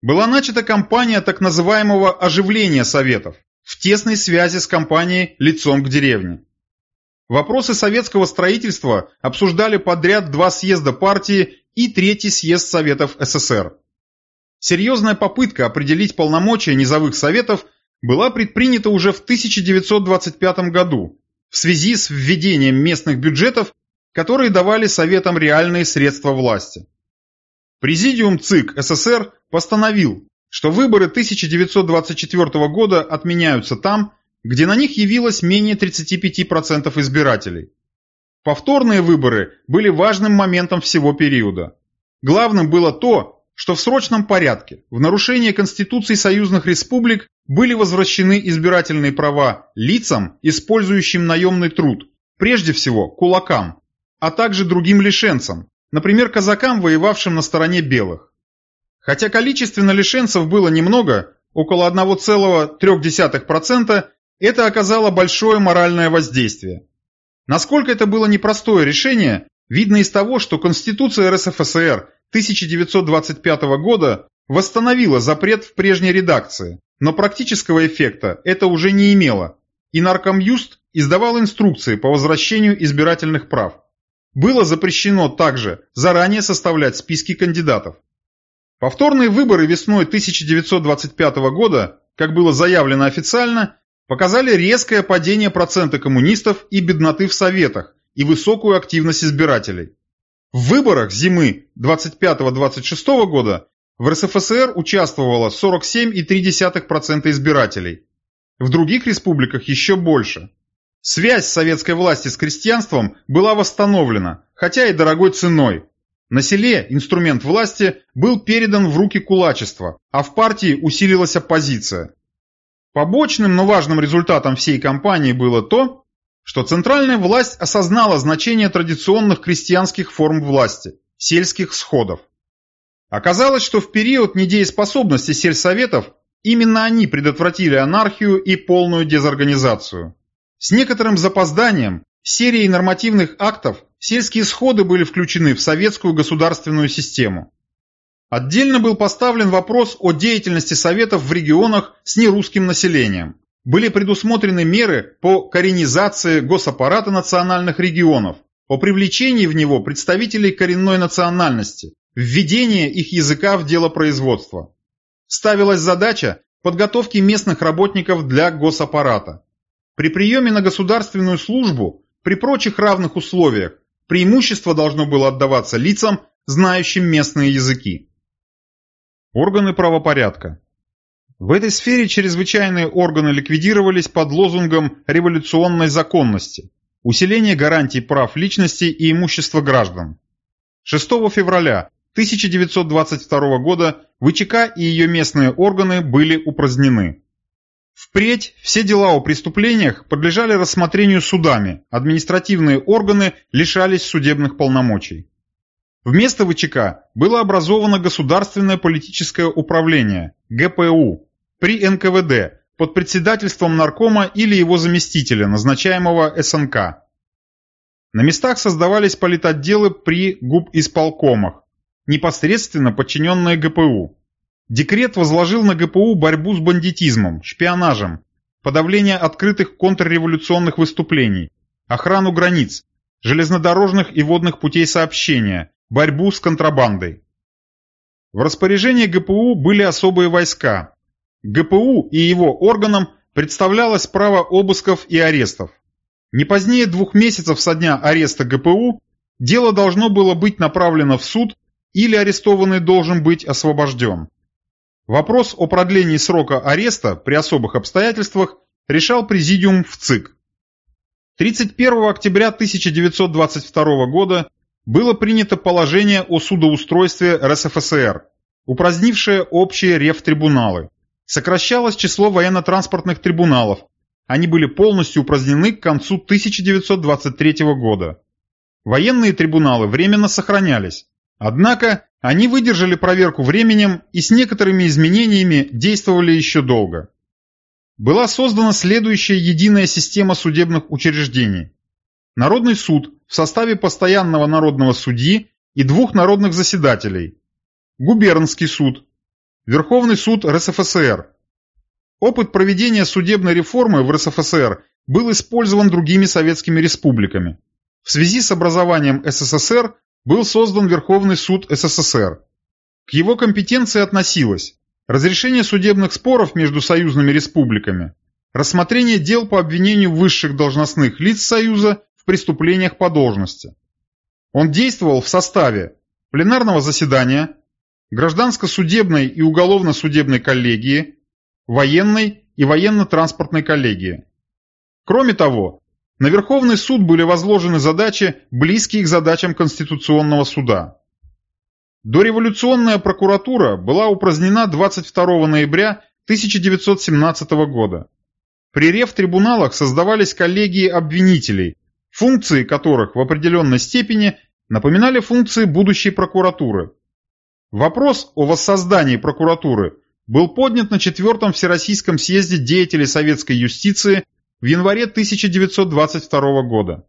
Была начата кампания так называемого оживления советов в тесной связи с кампанией «Лицом к деревне». Вопросы советского строительства обсуждали подряд два съезда партии и третий съезд Советов СССР. Серьезная попытка определить полномочия низовых советов была предпринята уже в 1925 году в связи с введением местных бюджетов, которые давали советам реальные средства власти. Президиум ЦИК СССР постановил, что выборы 1924 года отменяются там, где на них явилось менее 35% избирателей. Повторные выборы были важным моментом всего периода. Главным было то, что в срочном порядке, в нарушение Конституции союзных республик, были возвращены избирательные права лицам, использующим наемный труд, прежде всего кулакам, а также другим лишенцам, например, казакам, воевавшим на стороне белых. Хотя количественно лишенцев было немного, около 1,3%, это оказало большое моральное воздействие. Насколько это было непростое решение, видно из того, что Конституция РСФСР 1925 года восстановила запрет в прежней редакции, но практического эффекта это уже не имело, и Наркомюст издавал инструкции по возвращению избирательных прав. Было запрещено также заранее составлять списки кандидатов. Повторные выборы весной 1925 года, как было заявлено официально, показали резкое падение процента коммунистов и бедноты в Советах и высокую активность избирателей. В выборах зимы 25-26 года в РСФСР участвовало 47,3% избирателей. В других республиках еще больше. Связь советской власти с крестьянством была восстановлена, хотя и дорогой ценой. На селе инструмент власти был передан в руки кулачества, а в партии усилилась оппозиция. Побочным, но важным результатом всей кампании было то, что центральная власть осознала значение традиционных крестьянских форм власти – сельских сходов. Оказалось, что в период недееспособности сельсоветов именно они предотвратили анархию и полную дезорганизацию. С некоторым запозданием, серией нормативных актов, сельские сходы были включены в советскую государственную систему. Отдельно был поставлен вопрос о деятельности Советов в регионах с нерусским населением. Были предусмотрены меры по коренизации госаппарата национальных регионов, о привлечении в него представителей коренной национальности, введение их языка в дело производства. Ставилась задача подготовки местных работников для госаппарата. При приеме на государственную службу, при прочих равных условиях, преимущество должно было отдаваться лицам, знающим местные языки. Органы правопорядка. В этой сфере чрезвычайные органы ликвидировались под лозунгом революционной законности, усиление гарантий прав личности и имущества граждан. 6 февраля 1922 года ВЧК и ее местные органы были упразднены. Впредь все дела о преступлениях подлежали рассмотрению судами, административные органы лишались судебных полномочий. Вместо ВЧК было образовано Государственное политическое управление, ГПУ, при НКВД, под председательством наркома или его заместителя, назначаемого СНК. На местах создавались политотделы при ГУП исполкомах, непосредственно подчиненные ГПУ. Декрет возложил на ГПУ борьбу с бандитизмом, шпионажем, подавление открытых контрреволюционных выступлений, охрану границ, железнодорожных и водных путей сообщения, борьбу с контрабандой. В распоряжении ГПУ были особые войска. ГПУ и его органам представлялось право обысков и арестов. Не позднее двух месяцев со дня ареста ГПУ дело должно было быть направлено в суд или арестованный должен быть освобожден. Вопрос о продлении срока ареста при особых обстоятельствах решал президиум в ЦИК. 31 октября 1922 года было принято положение о судоустройстве РСФСР, упразднившее общие рефтрибуналы. Сокращалось число военно-транспортных трибуналов. Они были полностью упразднены к концу 1923 года. Военные трибуналы временно сохранялись, однако они выдержали проверку временем и с некоторыми изменениями действовали еще долго. Была создана следующая единая система судебных учреждений. Народный суд в составе постоянного народного судьи и двух народных заседателей, губернский суд, Верховный суд РСФСР. Опыт проведения судебной реформы в РСФСР был использован другими советскими республиками. В связи с образованием СССР был создан Верховный суд СССР. К его компетенции относилось разрешение судебных споров между союзными республиками, рассмотрение дел по обвинению высших должностных лиц Союза в преступлениях по должности. Он действовал в составе пленарного заседания, гражданско-судебной и уголовно-судебной коллегии, военной и военно-транспортной коллегии. Кроме того, на Верховный суд были возложены задачи, близкие к задачам Конституционного суда. Дореволюционная прокуратура была упразднена 22 ноября 1917 года. При рефтрибуналах создавались коллегии обвинителей, функции которых в определенной степени напоминали функции будущей прокуратуры. Вопрос о воссоздании прокуратуры был поднят на Четвертом Всероссийском съезде деятелей советской юстиции в январе 1922 года.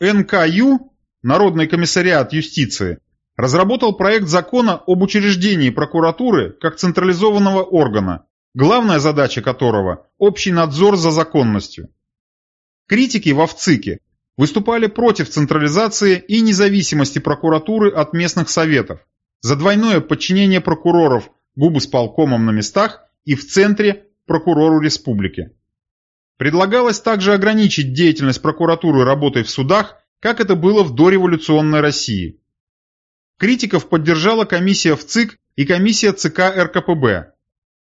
НКЮ, Народный комиссариат юстиции, разработал проект закона об учреждении прокуратуры как централизованного органа, главная задача которого – общий надзор за законностью. Критики в ВЦИКе выступали против централизации и независимости прокуратуры от местных советов, за двойное подчинение прокуроров губы с полкомом на местах и в центре прокурору республики. Предлагалось также ограничить деятельность прокуратуры работой в судах, как это было в дореволюционной России. Критиков поддержала комиссия в ЦИК и комиссия ЦК РКПБ.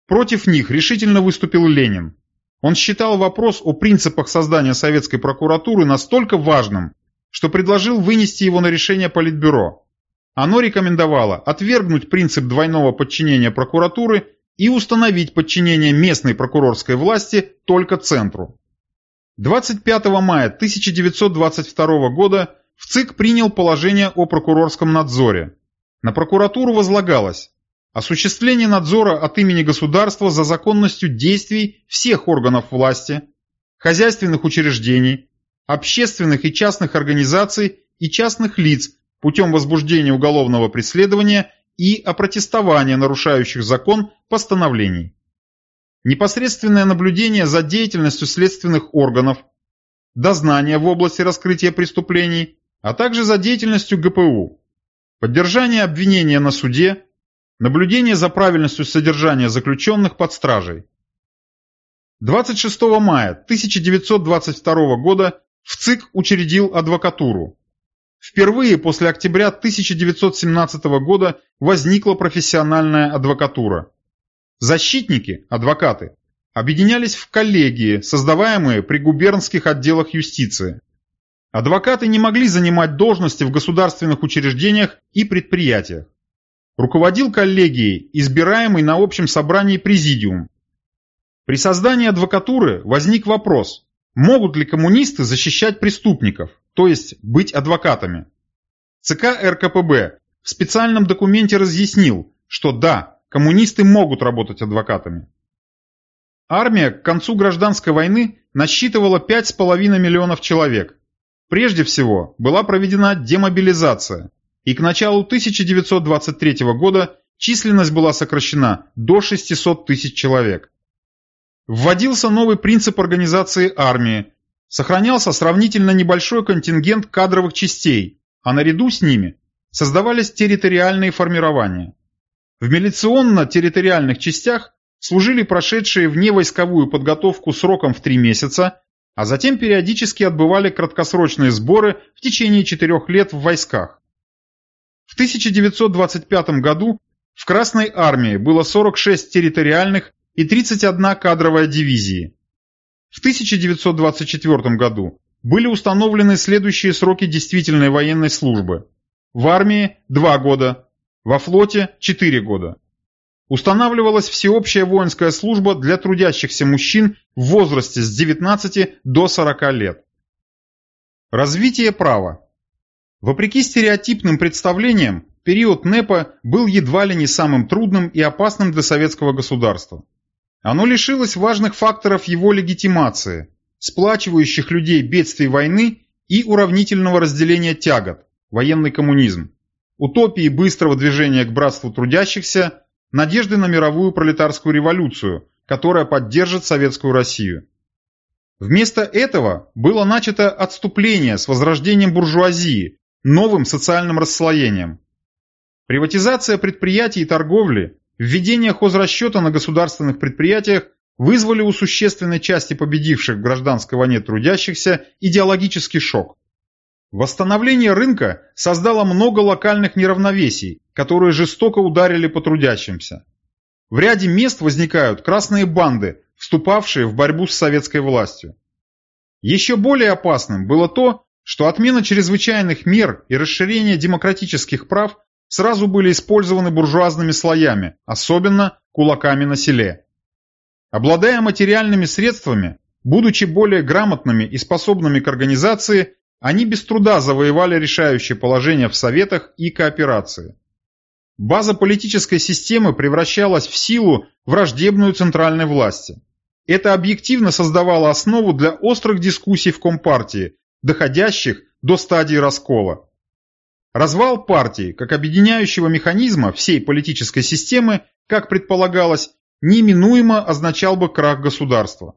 Против них решительно выступил Ленин. Он считал вопрос о принципах создания советской прокуратуры настолько важным, что предложил вынести его на решение Политбюро. Оно рекомендовало отвергнуть принцип двойного подчинения прокуратуры и установить подчинение местной прокурорской власти только центру. 25 мая 1922 года в ЦИК принял положение о прокурорском надзоре. На прокуратуру возлагалось осуществление надзора от имени государства за законностью действий всех органов власти, хозяйственных учреждений, общественных и частных организаций и частных лиц путем возбуждения уголовного преследования и опротестования нарушающих закон постановлений. Непосредственное наблюдение за деятельностью следственных органов, дознание в области раскрытия преступлений, а также за деятельностью ГПУ, поддержание обвинения на суде, наблюдение за правильностью содержания заключенных под стражей. 26 мая 1922 года в ЦИК учредил адвокатуру, Впервые после октября 1917 года возникла профессиональная адвокатура. Защитники, адвокаты, объединялись в коллегии, создаваемые при губернских отделах юстиции. Адвокаты не могли занимать должности в государственных учреждениях и предприятиях. Руководил коллегией, избираемый на общем собрании президиум. При создании адвокатуры возник вопрос, могут ли коммунисты защищать преступников то есть быть адвокатами. ЦК РКПБ в специальном документе разъяснил, что да, коммунисты могут работать адвокатами. Армия к концу гражданской войны насчитывала 5,5 миллионов человек. Прежде всего была проведена демобилизация, и к началу 1923 года численность была сокращена до 600 тысяч человек. Вводился новый принцип организации армии, Сохранялся сравнительно небольшой контингент кадровых частей, а наряду с ними создавались территориальные формирования. В милиционно-территориальных частях служили прошедшие вневойсковую подготовку сроком в три месяца, а затем периодически отбывали краткосрочные сборы в течение четырех лет в войсках. В 1925 году в Красной армии было 46 территориальных и 31 кадровая дивизии, в 1924 году были установлены следующие сроки действительной военной службы. В армии – 2 года, во флоте – 4 года. Устанавливалась всеобщая воинская служба для трудящихся мужчин в возрасте с 19 до 40 лет. Развитие права. Вопреки стереотипным представлениям, период НЭПа был едва ли не самым трудным и опасным для советского государства. Оно лишилось важных факторов его легитимации, сплачивающих людей бедствий войны и уравнительного разделения тягот, военный коммунизм, утопии быстрого движения к братству трудящихся, надежды на мировую пролетарскую революцию, которая поддержит советскую Россию. Вместо этого было начато отступление с возрождением буржуазии, новым социальным расслоением. Приватизация предприятий и торговли, введение хозрасчета на государственных предприятиях вызвали у существенной части победивших в гражданской войне трудящихся идеологический шок. Восстановление рынка создало много локальных неравновесий, которые жестоко ударили по трудящимся. В ряде мест возникают красные банды, вступавшие в борьбу с советской властью. Еще более опасным было то, что отмена чрезвычайных мер и расширение демократических прав сразу были использованы буржуазными слоями, особенно кулаками на селе. Обладая материальными средствами, будучи более грамотными и способными к организации, они без труда завоевали решающее положение в советах и кооперации. База политической системы превращалась в силу враждебную центральной власти. Это объективно создавало основу для острых дискуссий в Компартии, доходящих до стадии раскола. Развал партии, как объединяющего механизма всей политической системы, как предполагалось, неминуемо означал бы крах государства.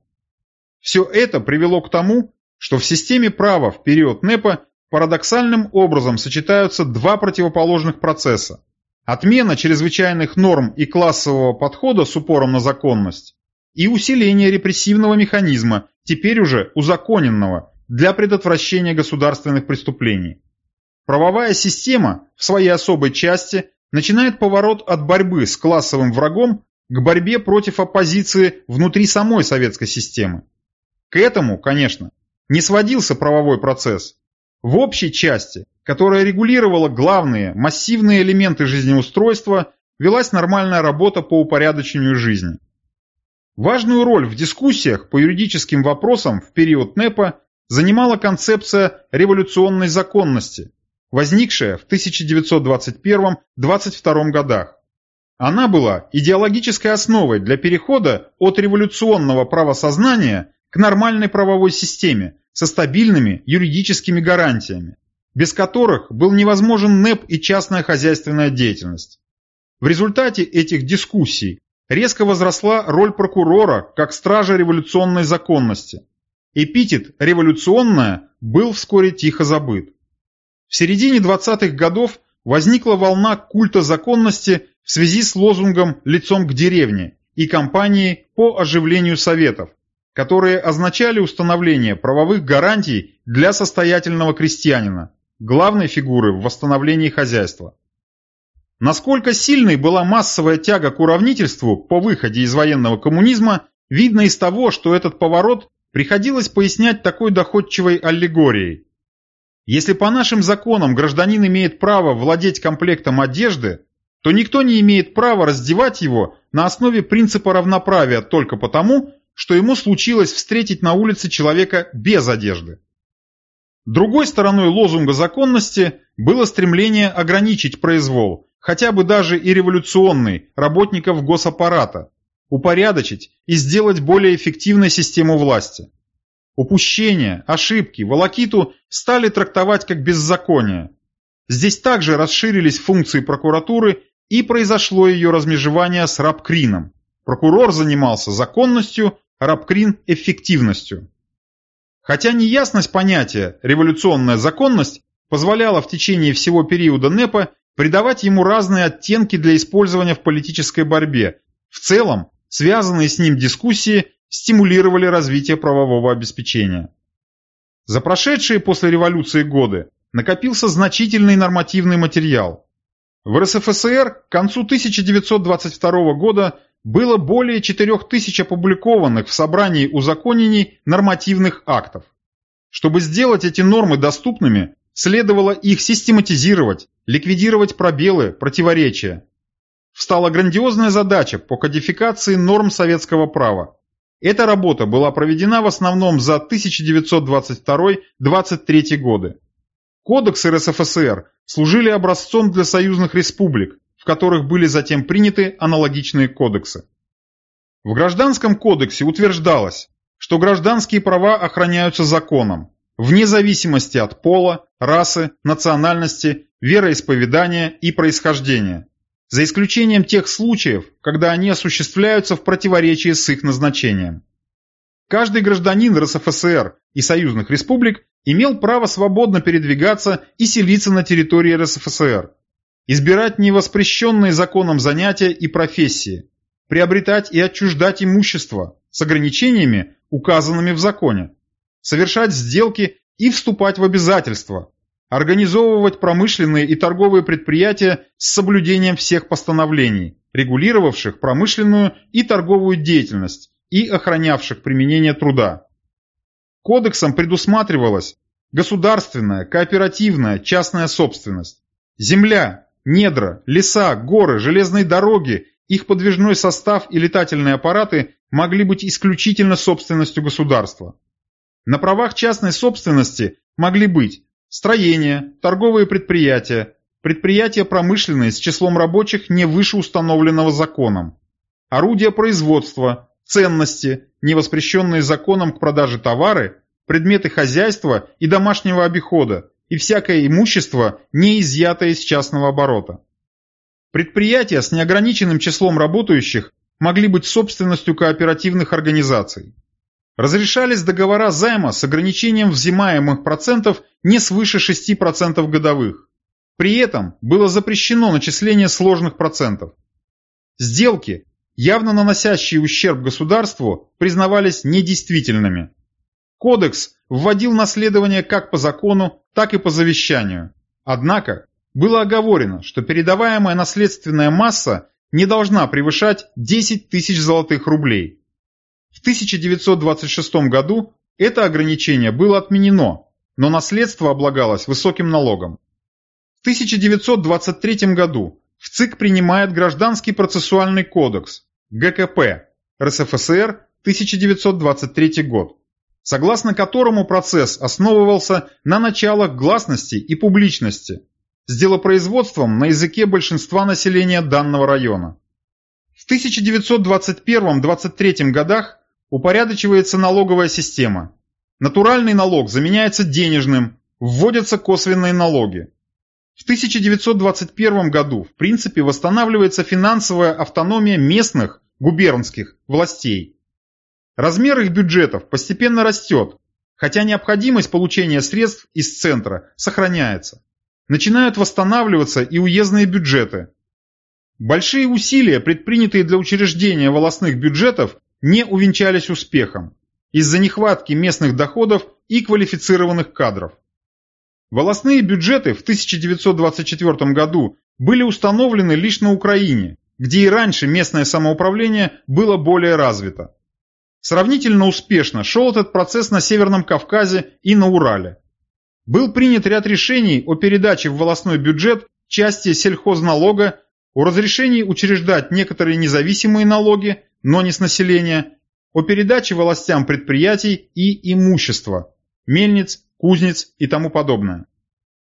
Все это привело к тому, что в системе права в период НЭПа парадоксальным образом сочетаются два противоположных процесса. Отмена чрезвычайных норм и классового подхода с упором на законность и усиление репрессивного механизма, теперь уже узаконенного, для предотвращения государственных преступлений. Правовая система в своей особой части начинает поворот от борьбы с классовым врагом к борьбе против оппозиции внутри самой советской системы. К этому, конечно, не сводился правовой процесс. В общей части, которая регулировала главные, массивные элементы жизнеустройства, велась нормальная работа по упорядочению жизни. Важную роль в дискуссиях по юридическим вопросам в период НЭПа занимала концепция революционной законности, возникшая в 1921-22 годах. Она была идеологической основой для перехода от революционного правосознания к нормальной правовой системе, со стабильными юридическими гарантиями, без которых был невозможен НЭП и частная хозяйственная деятельность. В результате этих дискуссий резко возросла роль прокурора как стража революционной законности. Эпитет «революционная» был вскоре тихо забыт. В середине 20-х годов возникла волна культа законности в связи с лозунгом «лицом к деревне» и кампанией по оживлению советов, которые означали установление правовых гарантий для состоятельного крестьянина, главной фигуры в восстановлении хозяйства. Насколько сильной была массовая тяга к уравнительству по выходе из военного коммунизма, видно из того, что этот поворот приходилось пояснять такой доходчивой аллегорией. Если по нашим законам гражданин имеет право владеть комплектом одежды, то никто не имеет права раздевать его на основе принципа равноправия только потому, что ему случилось встретить на улице человека без одежды. Другой стороной лозунга законности было стремление ограничить произвол, хотя бы даже и революционный, работников госаппарата, упорядочить и сделать более эффективной систему власти. Упущения, ошибки, волокиту стали трактовать как беззаконие. Здесь также расширились функции прокуратуры и произошло ее размежевание с рабкрином. Прокурор занимался законностью, Рабкрин – эффективностью. Хотя неясность понятия «революционная законность» позволяла в течение всего периода НЭПа придавать ему разные оттенки для использования в политической борьбе. В целом, связанные с ним дискуссии стимулировали развитие правового обеспечения. За прошедшие после революции годы накопился значительный нормативный материал. В РСФСР к концу 1922 года было более 4000 опубликованных в собрании узаконений нормативных актов. Чтобы сделать эти нормы доступными, следовало их систематизировать, ликвидировать пробелы, противоречия. Встала грандиозная задача по кодификации норм советского права. Эта работа была проведена в основном за 1922-23 годы. Кодексы РСФСР служили образцом для союзных республик, в которых были затем приняты аналогичные кодексы. В Гражданском кодексе утверждалось, что гражданские права охраняются законом, вне зависимости от пола, расы, национальности, вероисповедания и происхождения, за исключением тех случаев, когда они осуществляются в противоречии с их назначением. Каждый гражданин РСФСР и союзных республик имел право свободно передвигаться и селиться на территории РСФСР, избирать невоспрещенные законом занятия и профессии, приобретать и отчуждать имущество с ограничениями, указанными в законе, совершать сделки и вступать в обязательства, организовывать промышленные и торговые предприятия с соблюдением всех постановлений, регулировавших промышленную и торговую деятельность и охранявших применение труда. Кодексом предусматривалась государственная, кооперативная, частная собственность. Земля, недра, леса, горы, железные дороги, их подвижной состав и летательные аппараты могли быть исключительно собственностью государства. На правах частной собственности могли быть строения, торговые предприятия, предприятия промышленные с числом рабочих не выше установленного законом, орудия производства, ценности, не воспрещенные законом к продаже товары, предметы хозяйства и домашнего обихода, и всякое имущество, не изъятое из частного оборота. Предприятия с неограниченным числом работающих могли быть собственностью кооперативных организаций. Разрешались договора займа с ограничением взимаемых процентов не свыше 6% годовых. При этом было запрещено начисление сложных процентов. Сделки, явно наносящие ущерб государству, признавались недействительными. Кодекс вводил наследование как по закону, так и по завещанию. Однако было оговорено, что передаваемая наследственная масса не должна превышать 10 тысяч золотых рублей. В 1926 году это ограничение было отменено, но наследство облагалось высоким налогом. В 1923 году в ЦИК принимает Гражданский процессуальный кодекс, ГКП, РСФСР, 1923 год, согласно которому процесс основывался на началах гласности и публичности, с делопроизводством на языке большинства населения данного района. В 1921-23 годах упорядочивается налоговая система. Натуральный налог заменяется денежным, вводятся косвенные налоги. В 1921 году в принципе восстанавливается финансовая автономия местных, губернских властей. Размер их бюджетов постепенно растет, хотя необходимость получения средств из центра сохраняется. Начинают восстанавливаться и уездные бюджеты. Большие усилия, предпринятые для учреждения волостных бюджетов, не увенчались успехом из-за нехватки местных доходов и квалифицированных кадров. Волостные бюджеты в 1924 году были установлены лишь на Украине, где и раньше местное самоуправление было более развито. Сравнительно успешно шел этот процесс на Северном Кавказе и на Урале. Был принят ряд решений о передаче в волостной бюджет части сельхозналога, о разрешении учреждать некоторые независимые налоги, но не с населения, о передаче властям предприятий и имущества, мельниц, кузнец и тому подобное.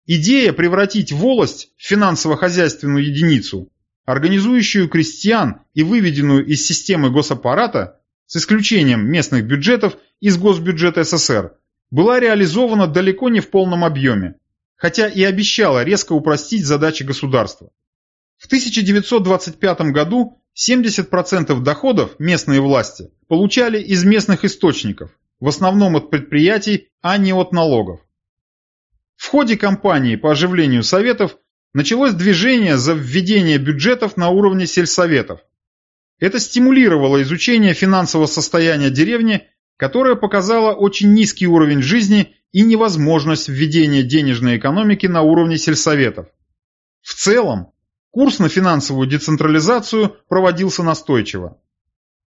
Идея превратить волость в финансово-хозяйственную единицу, организующую крестьян и выведенную из системы госаппарата, с исключением местных бюджетов из госбюджета СССР, была реализована далеко не в полном объеме, хотя и обещала резко упростить задачи государства. В 1925 году 70% доходов местные власти получали из местных источников, в основном от предприятий, а не от налогов. В ходе кампании по оживлению советов началось движение за введение бюджетов на уровне сельсоветов. Это стимулировало изучение финансового состояния деревни которая показала очень низкий уровень жизни и невозможность введения денежной экономики на уровне сельсоветов. В целом, курс на финансовую децентрализацию проводился настойчиво.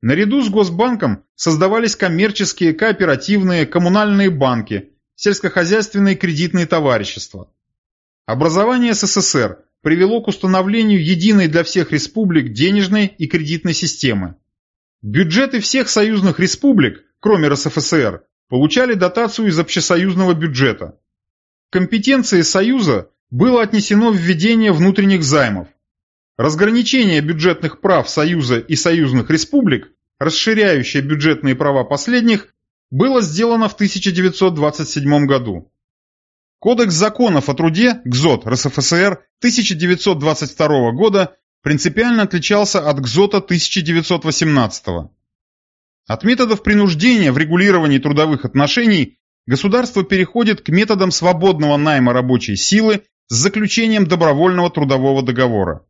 Наряду с Госбанком создавались коммерческие, кооперативные, коммунальные банки, сельскохозяйственные кредитные товарищества. Образование СССР привело к установлению единой для всех республик денежной и кредитной системы. Бюджеты всех союзных республик кроме РСФСР, получали дотацию из общесоюзного бюджета. компетенции Союза было отнесено введение внутренних займов. Разграничение бюджетных прав Союза и союзных республик, расширяющее бюджетные права последних, было сделано в 1927 году. Кодекс законов о труде ГЗОТ РСФСР 1922 года принципиально отличался от ГЗОТа 1918. От методов принуждения в регулировании трудовых отношений государство переходит к методам свободного найма рабочей силы с заключением добровольного трудового договора.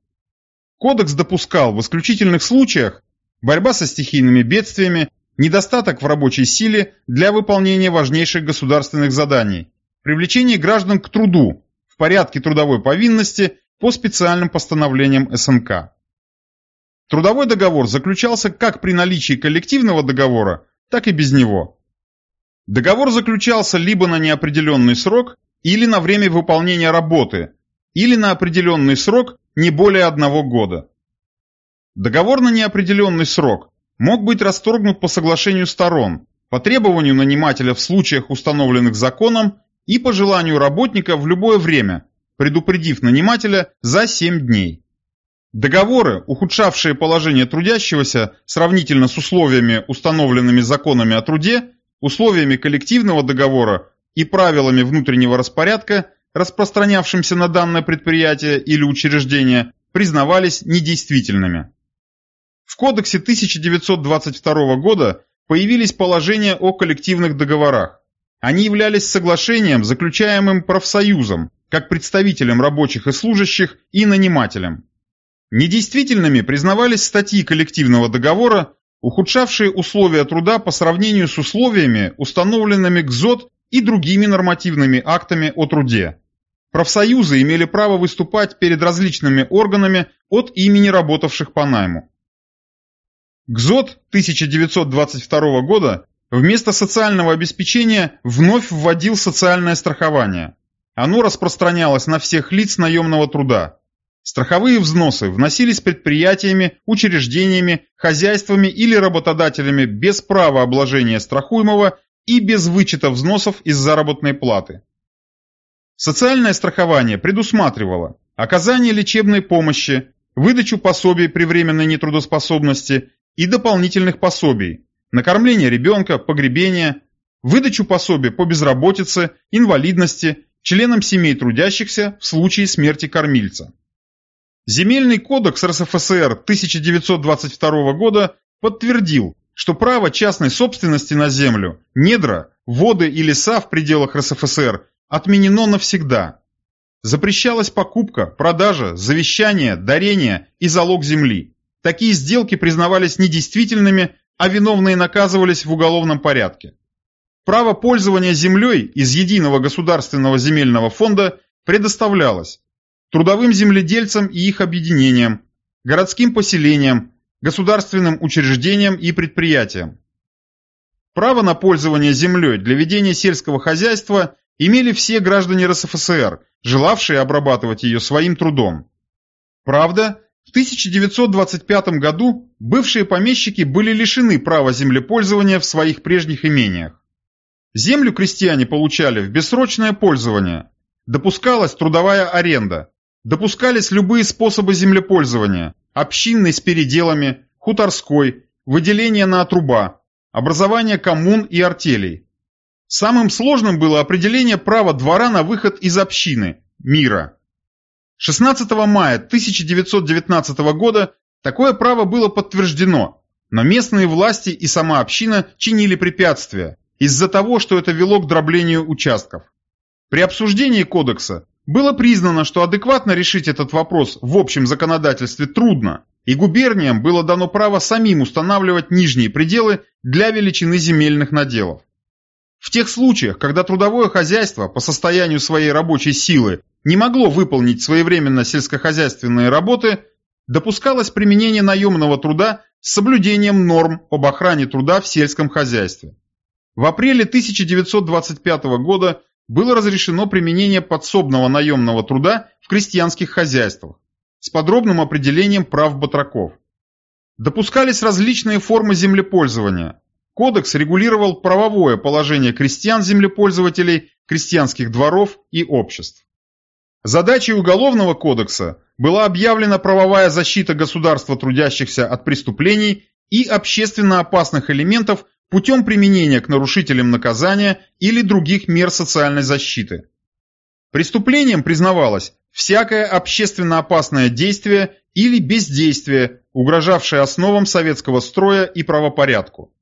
Кодекс допускал в исключительных случаях борьба со стихийными бедствиями, недостаток в рабочей силе для выполнения важнейших государственных заданий, привлечение граждан к труду в порядке трудовой повинности по специальным постановлениям СНК. Трудовой договор заключался как при наличии коллективного договора, так и без него. Договор заключался либо на неопределенный срок, или на время выполнения работы, или на определенный срок не более одного года. Договор на неопределенный срок мог быть расторгнут по соглашению сторон, по требованию нанимателя в случаях, установленных законом, и по желанию работника в любое время, предупредив нанимателя за 7 дней. Договоры, ухудшавшие положение трудящегося сравнительно с условиями, установленными законами о труде, условиями коллективного договора и правилами внутреннего распорядка, распространявшимся на данное предприятие или учреждение, признавались недействительными. В Кодексе 1922 года появились положения о коллективных договорах. Они являлись соглашением, заключаемым профсоюзом, как представителем рабочих и служащих и нанимателем. Недействительными признавались статьи коллективного договора, ухудшавшие условия труда по сравнению с условиями, установленными ГЗОТ и другими нормативными актами о труде. Профсоюзы имели право выступать перед различными органами от имени работавших по найму. ГЗОТ 1922 года Вместо социального обеспечения вновь вводил социальное страхование. Оно распространялось на всех лиц наемного труда. Страховые взносы вносились предприятиями, учреждениями, хозяйствами или работодателями без права обложения страхуемого и без вычета взносов из заработной платы. Социальное страхование предусматривало оказание лечебной помощи, выдачу пособий при временной нетрудоспособности и дополнительных пособий, накормление ребенка, погребение, выдачу пособия по безработице, инвалидности, членам семей трудящихся в случае смерти кормильца. Земельный кодекс РСФСР 1922 года подтвердил, что право частной собственности на землю, недра, воды и леса в пределах РСФСР отменено навсегда. Запрещалась покупка, продажа, завещание, дарение и залог земли. Такие сделки признавались недействительными а виновные наказывались в уголовном порядке. Право пользования землей из единого государственного земельного фонда предоставлялось трудовым земледельцам и их объединениям, городским поселениям, государственным учреждениям и предприятиям. Право на пользование землей для ведения сельского хозяйства имели все граждане РСФСР, желавшие обрабатывать ее своим трудом. Правда, в 1925 году бывшие помещики были лишены права землепользования в своих прежних имениях. Землю крестьяне получали в бессрочное пользование, допускалась трудовая аренда, допускались любые способы землепользования, общинный с переделами, хуторской, выделение на отруба, образование коммун и артелей. Самым сложным было определение права двора на выход из общины, мира. 16 мая 1919 года такое право было подтверждено, но местные власти и сама община чинили препятствия из-за того, что это вело к дроблению участков. При обсуждении кодекса было признано, что адекватно решить этот вопрос в общем законодательстве трудно, и губерниям было дано право самим устанавливать нижние пределы для величины земельных наделов. В тех случаях, когда трудовое хозяйство по состоянию своей рабочей силы не могло выполнить своевременно сельскохозяйственные работы, допускалось применение наемного труда с соблюдением норм об охране труда в сельском хозяйстве. В апреле 1925 года было разрешено применение подсобного наемного труда в крестьянских хозяйствах с подробным определением прав батраков. Допускались различные формы землепользования. Кодекс регулировал правовое положение крестьян-землепользователей крестьянских дворов и обществ. Задачей Уголовного кодекса была объявлена правовая защита государства трудящихся от преступлений и общественно опасных элементов путем применения к нарушителям наказания или других мер социальной защиты. Преступлением признавалось всякое общественно опасное действие или бездействие, угрожавшее основам советского строя и правопорядку.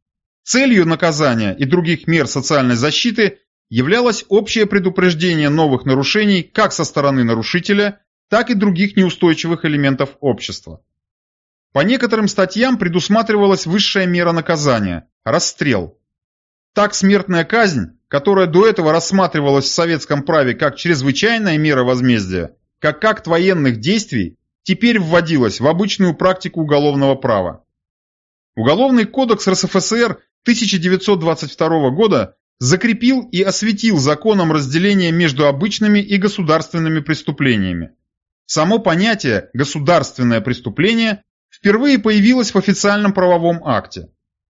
Целью наказания и других мер социальной защиты являлось общее предупреждение новых нарушений как со стороны нарушителя, так и других неустойчивых элементов общества. По некоторым статьям предусматривалась высшая мера наказания – расстрел. Так смертная казнь, которая до этого рассматривалась в советском праве как чрезвычайная мера возмездия, как акт военных действий, теперь вводилась в обычную практику уголовного права. Уголовный кодекс РСФСР 1922 года закрепил и осветил законом разделение между обычными и государственными преступлениями. Само понятие «государственное преступление» впервые появилось в официальном правовом акте.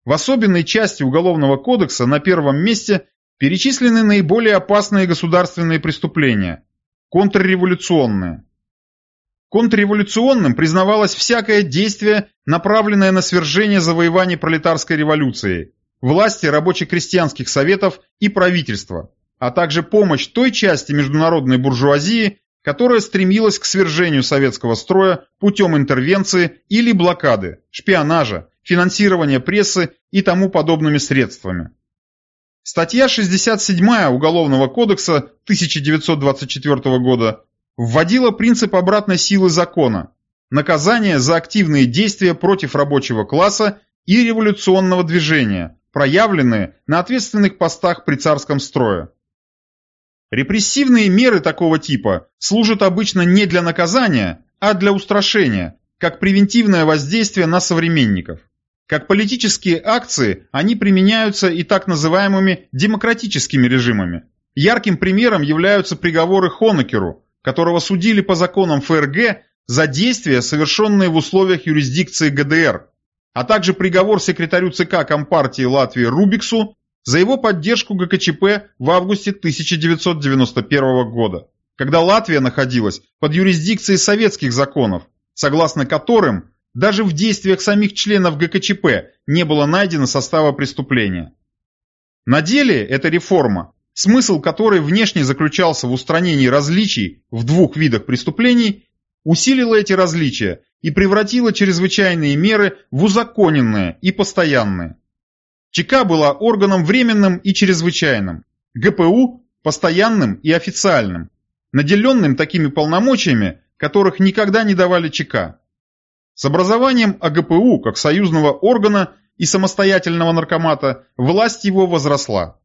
В особенной части Уголовного кодекса на первом месте перечислены наиболее опасные государственные преступления – контрреволюционные. Контрреволюционным признавалось всякое действие, направленное на свержение завоеваний пролетарской революции, власти рабоче-крестьянских советов и правительства, а также помощь той части международной буржуазии, которая стремилась к свержению советского строя путем интервенции или блокады, шпионажа, финансирования прессы и тому подобными средствами. Статья 67 Уголовного кодекса 1924 года вводила принцип обратной силы закона, наказание за активные действия против рабочего класса и революционного движения, проявленные на ответственных постах при царском строе. Репрессивные меры такого типа служат обычно не для наказания, а для устрашения, как превентивное воздействие на современников. Как политические акции они применяются и так называемыми демократическими режимами. Ярким примером являются приговоры Хонекеру, которого судили по законам ФРГ за действия, совершенные в условиях юрисдикции ГДР, а также приговор секретарю ЦК Компартии Латвии Рубиксу за его поддержку ГКЧП в августе 1991 года, когда Латвия находилась под юрисдикцией советских законов, согласно которым даже в действиях самих членов ГКЧП не было найдено состава преступления. На деле эта реформа, смысл которой внешне заключался в устранении различий в двух видах преступлений, усилила эти различия и превратила чрезвычайные меры в узаконенные и постоянные. ЧК была органом временным и чрезвычайным, ГПУ – постоянным и официальным, наделенным такими полномочиями, которых никогда не давали ЧК. С образованием АГПУ как союзного органа и самостоятельного наркомата власть его возросла.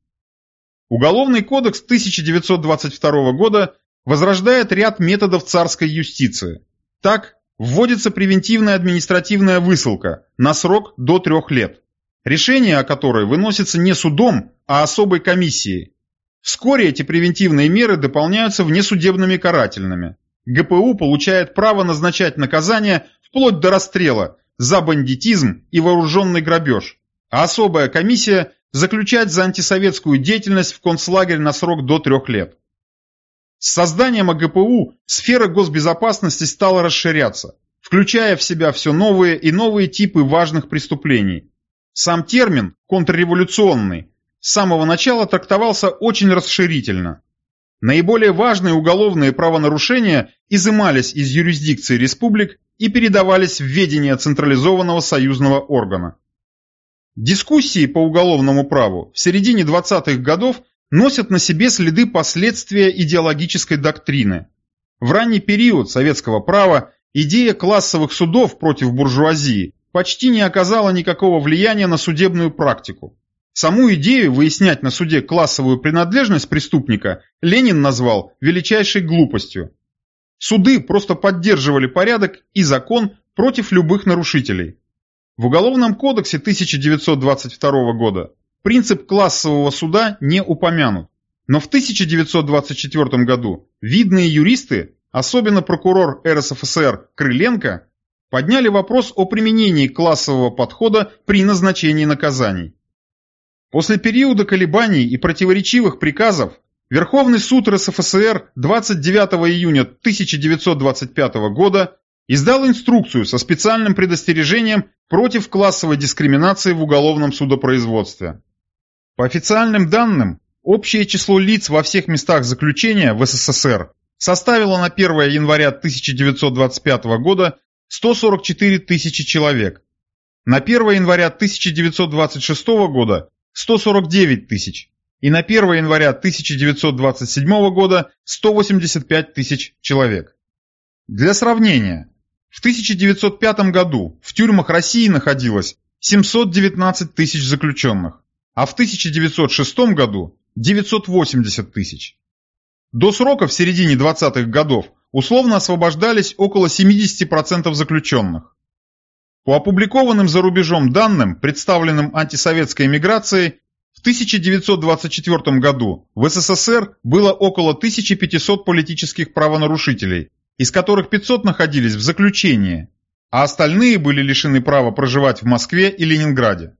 Уголовный кодекс 1922 года возрождает ряд методов царской юстиции. Так, вводится превентивная административная высылка на срок до трех лет решение о которой выносится не судом, а особой комиссией. Вскоре эти превентивные меры дополняются внесудебными карательными. ГПУ получает право назначать наказание вплоть до расстрела за бандитизм и вооруженный грабеж, а особая комиссия заключать за антисоветскую деятельность в концлагерь на срок до трех лет. С созданием АГПУ сфера госбезопасности стала расширяться, включая в себя все новые и новые типы важных преступлений, сам термин «контрреволюционный» с самого начала трактовался очень расширительно. Наиболее важные уголовные правонарушения изымались из юрисдикции республик и передавались в ведение централизованного союзного органа. Дискуссии по уголовному праву в середине 20-х годов носят на себе следы последствия идеологической доктрины. В ранний период советского права идея классовых судов против буржуазии почти не оказала никакого влияния на судебную практику. Саму идею выяснять на суде классовую принадлежность преступника Ленин назвал величайшей глупостью. Суды просто поддерживали порядок и закон против любых нарушителей. В Уголовном кодексе 1922 года принцип классового суда не упомянут. Но в 1924 году видные юристы, особенно прокурор РСФСР Крыленко, подняли вопрос о применении классового подхода при назначении наказаний. После периода колебаний и противоречивых приказов Верховный суд РСФСР 29 июня 1925 года издал инструкцию со специальным предостережением против классовой дискриминации в уголовном судопроизводстве. По официальным данным, общее число лиц во всех местах заключения в СССР составило на 1 января 1925 года 144 тысячи человек, на 1 января 1926 года 149 тысяч и на 1 января 1927 года 185 тысяч человек. Для сравнения, в 1905 году в тюрьмах России находилось 719 тысяч заключенных, а в 1906 году 980 тысяч. До срока в середине 20-х годов условно освобождались около 70% заключенных. По опубликованным за рубежом данным, представленным антисоветской эмиграцией, в 1924 году в СССР было около 1500 политических правонарушителей, из которых 500 находились в заключении, а остальные были лишены права проживать в Москве и Ленинграде.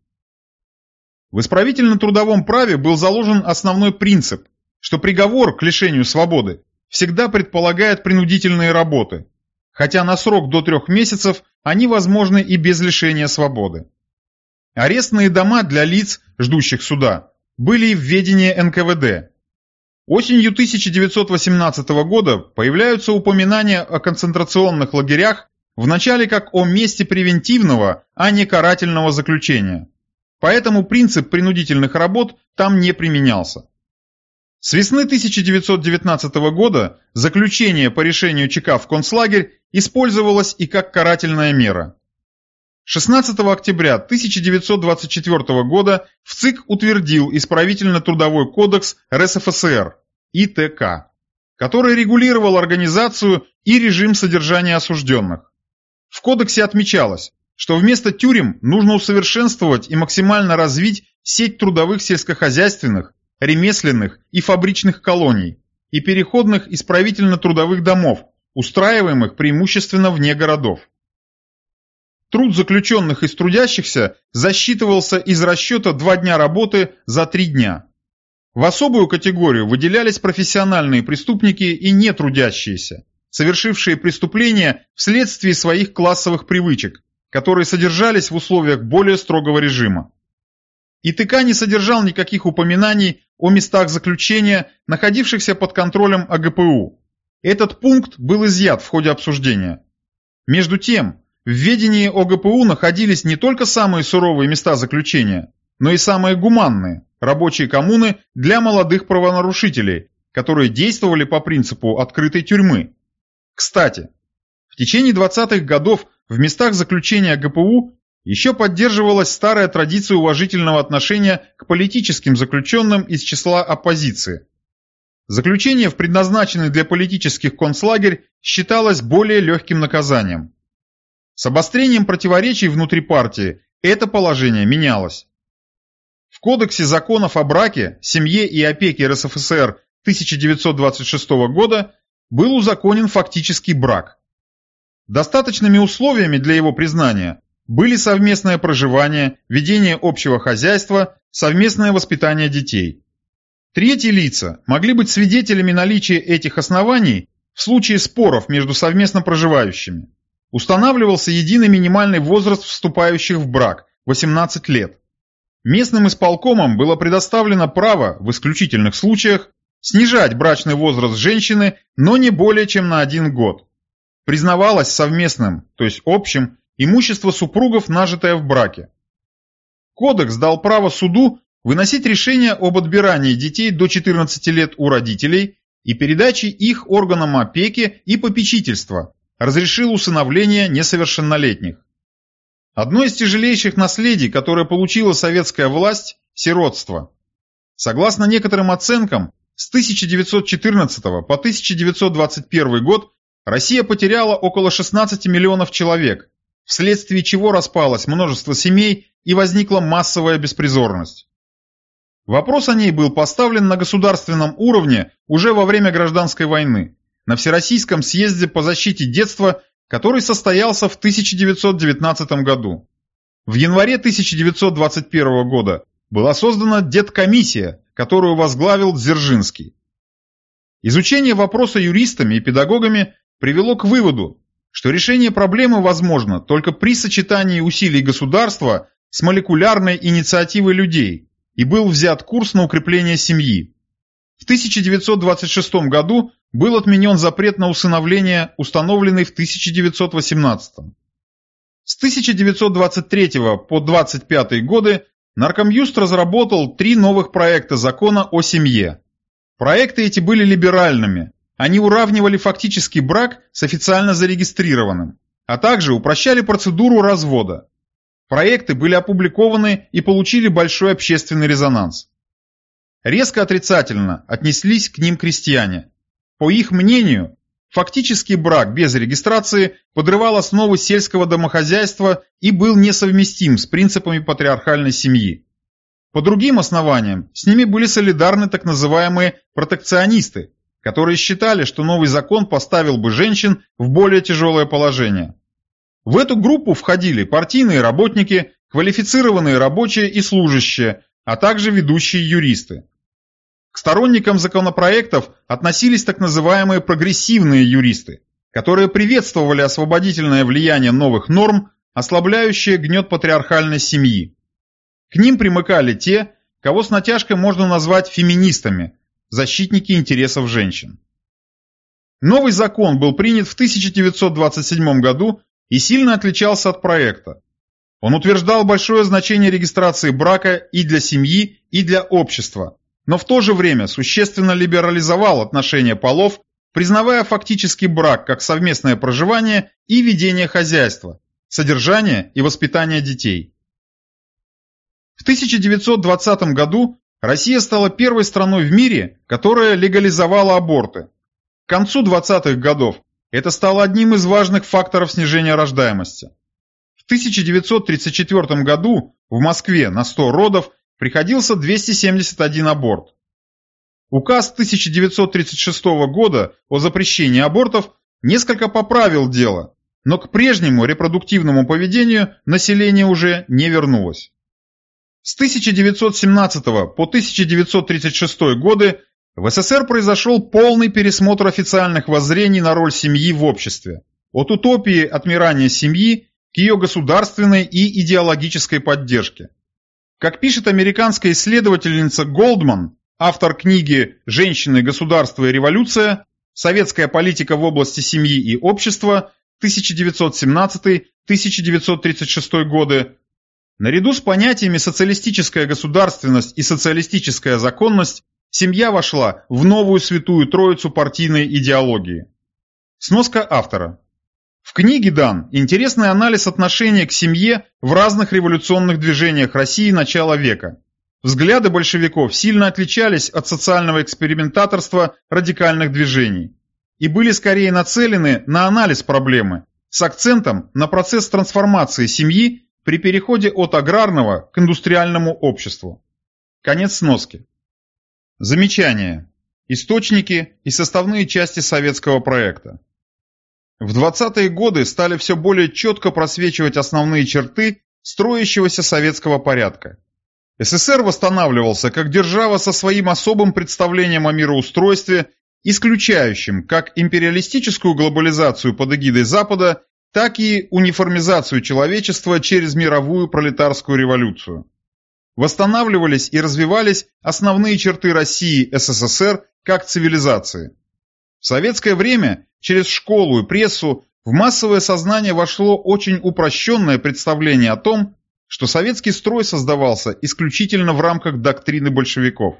В исправительно-трудовом праве был заложен основной принцип, что приговор к лишению свободы всегда предполагает принудительные работы, хотя на срок до трех месяцев они возможны и без лишения свободы. Арестные дома для лиц, ждущих суда, были в ведении НКВД, Осенью 1918 года появляются упоминания о концентрационных лагерях вначале как о месте превентивного, а не карательного заключения. Поэтому принцип принудительных работ там не применялся. С весны 1919 года заключение по решению ЧК в концлагерь использовалось и как карательная мера. 16 октября 1924 года в ЦИК утвердил исправительно-трудовой кодекс РСФСР ИТК, который регулировал организацию и режим содержания осужденных. В кодексе отмечалось, что вместо тюрем нужно усовершенствовать и максимально развить сеть трудовых сельскохозяйственных, ремесленных и фабричных колоний и переходных исправительно-трудовых домов, устраиваемых преимущественно вне городов. Труд заключенных из трудящихся засчитывался из расчета два дня работы за три дня. В особую категорию выделялись профессиональные преступники и нетрудящиеся, совершившие преступления вследствие своих классовых привычек, которые содержались в условиях более строгого режима. ИТК не содержал никаких упоминаний о местах заключения, находившихся под контролем АГПУ. Этот пункт был изъят в ходе обсуждения. Между тем, в ведении ОГПУ находились не только самые суровые места заключения, но и самые гуманные – рабочие коммуны для молодых правонарушителей, которые действовали по принципу открытой тюрьмы. Кстати, в течение 20-х годов в местах заключения ГПУ еще поддерживалась старая традиция уважительного отношения к политическим заключенным из числа оппозиции. Заключение в предназначенный для политических концлагерь считалось более легким наказанием. С обострением противоречий внутри партии это положение менялось. В Кодексе законов о браке, семье и опеке РСФСР 1926 года был узаконен фактический брак. Достаточными условиями для его признания были совместное проживание, ведение общего хозяйства, совместное воспитание детей. Третьи лица могли быть свидетелями наличия этих оснований в случае споров между совместно проживающими. Устанавливался единый минимальный возраст вступающих в брак – 18 лет. Местным исполкомам было предоставлено право, в исключительных случаях, снижать брачный возраст женщины, но не более чем на один год. Признавалось совместным, то есть общим, имущество супругов, нажитое в браке. Кодекс дал право суду выносить решение об отбирании детей до 14 лет у родителей и передаче их органам опеки и попечительства, разрешил усыновление несовершеннолетних. Одно из тяжелейших наследий, которое получила советская власть – сиротство. Согласно некоторым оценкам, с 1914 по 1921 год Россия потеряла около 16 миллионов человек, вследствие чего распалось множество семей и возникла массовая беспризорность. Вопрос о ней был поставлен на государственном уровне уже во время гражданской войны на Всероссийском съезде по защите детства, который состоялся в 1919 году. В январе 1921 года была создана Деткомиссия, которую возглавил Дзержинский. Изучение вопроса юристами и педагогами привело к выводу, что решение проблемы возможно только при сочетании усилий государства с молекулярной инициативой людей, и был взят курс на укрепление семьи. В 1926 году был отменен запрет на усыновление, установленный в 1918. С 1923 по 25 годы Наркомюст разработал три новых проекта закона о семье. Проекты эти были либеральными, они уравнивали фактический брак с официально зарегистрированным, а также упрощали процедуру развода. Проекты были опубликованы и получили большой общественный резонанс. Резко отрицательно отнеслись к ним крестьяне. По их мнению, фактический брак без регистрации подрывал основы сельского домохозяйства и был несовместим с принципами патриархальной семьи. По другим основаниям, с ними были солидарны так называемые протекционисты, которые считали, что новый закон поставил бы женщин в более тяжелое положение. В эту группу входили партийные работники, квалифицированные рабочие и служащие, а также ведущие юристы. К сторонникам законопроектов относились так называемые прогрессивные юристы, которые приветствовали освободительное влияние новых норм, ослабляющее гнет патриархальной семьи. К ним примыкали те, кого с натяжкой можно назвать феминистами, защитники интересов женщин. Новый закон был принят в 1927 году и сильно отличался от проекта. Он утверждал большое значение регистрации брака и для семьи, и для общества, но в то же время существенно либерализовал отношения полов, признавая фактический брак как совместное проживание и ведение хозяйства, содержание и воспитание детей. В 1920 году Россия стала первой страной в мире, которая легализовала аборты. К концу 20-х годов это стало одним из важных факторов снижения рождаемости. В 1934 году в Москве на 100 родов приходился 271 аборт. Указ 1936 года о запрещении абортов несколько поправил дело, но к прежнему репродуктивному поведению население уже не вернулось. С 1917 по 1936 годы в СССР произошел полный пересмотр официальных воззрений на роль семьи в обществе. От утопии отмирания семьи к ее государственной и идеологической поддержке. Как пишет американская исследовательница Голдман, автор книги «Женщины, государство и революция. Советская политика в области семьи и общества. 1917-1936 годы», Наряду с понятиями социалистическая государственность и социалистическая законность, семья вошла в новую святую троицу партийной идеологии. Сноска автора. В книге дан интересный анализ отношения к семье в разных революционных движениях России начала века. Взгляды большевиков сильно отличались от социального экспериментаторства радикальных движений и были скорее нацелены на анализ проблемы с акцентом на процесс трансформации семьи при переходе от аграрного к индустриальному обществу. Конец сноски. Замечание. Источники и составные части советского проекта. В 20-е годы стали все более четко просвечивать основные черты строящегося советского порядка. СССР восстанавливался как держава со своим особым представлением о мироустройстве, исключающим как империалистическую глобализацию под эгидой Запада, так и униформизацию человечества через мировую пролетарскую революцию. Восстанавливались и развивались основные черты России СССР как цивилизации. В советское время через школу и прессу в массовое сознание вошло очень упрощенное представление о том, что советский строй создавался исключительно в рамках доктрины большевиков.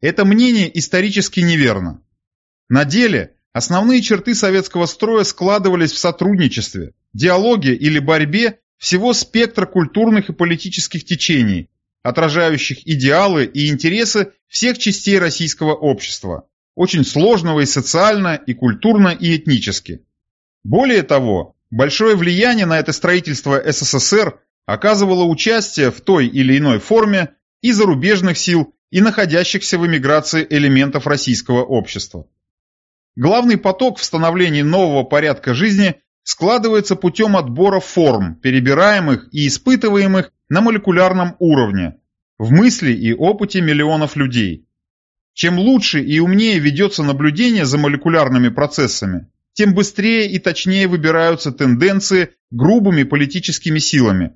Это мнение исторически неверно. На деле Основные черты советского строя складывались в сотрудничестве, диалоге или борьбе всего спектра культурных и политических течений, отражающих идеалы и интересы всех частей российского общества, очень сложного и социально, и культурно, и этнически. Более того, большое влияние на это строительство СССР оказывало участие в той или иной форме и зарубежных сил, и находящихся в эмиграции элементов российского общества. Главный поток в становлении нового порядка жизни складывается путем отбора форм, перебираемых и испытываемых на молекулярном уровне, в мысли и опыте миллионов людей. Чем лучше и умнее ведется наблюдение за молекулярными процессами, тем быстрее и точнее выбираются тенденции грубыми политическими силами.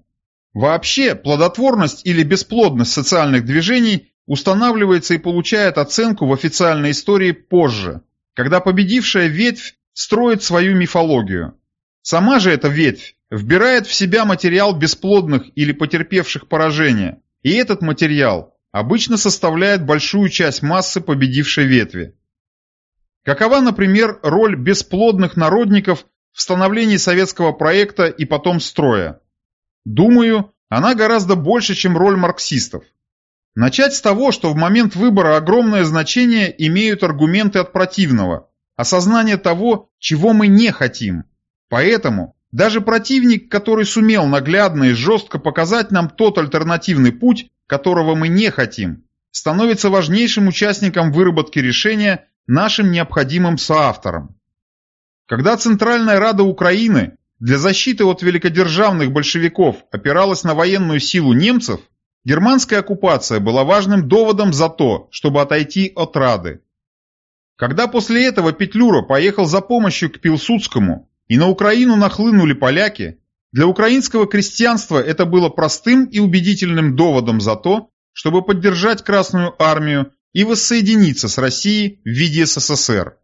Вообще, плодотворность или бесплодность социальных движений устанавливается и получает оценку в официальной истории позже, когда победившая ветвь строит свою мифологию. Сама же эта ветвь вбирает в себя материал бесплодных или потерпевших поражение, и этот материал обычно составляет большую часть массы победившей ветви. Какова, например, роль бесплодных народников в становлении советского проекта и потом строя? Думаю, она гораздо больше, чем роль марксистов. Начать с того, что в момент выбора огромное значение имеют аргументы от противного, осознание того, чего мы не хотим. Поэтому даже противник, который сумел наглядно и жестко показать нам тот альтернативный путь, которого мы не хотим, становится важнейшим участником выработки решения, нашим необходимым соавтором. Когда Центральная Рада Украины для защиты от великодержавных большевиков опиралась на военную силу немцев, германская оккупация была важным доводом за то, чтобы отойти от Рады. Когда после этого Петлюра поехал за помощью к Пилсудскому и на Украину нахлынули поляки, для украинского крестьянства это было простым и убедительным доводом за то, чтобы поддержать Красную Армию и воссоединиться с Россией в виде СССР.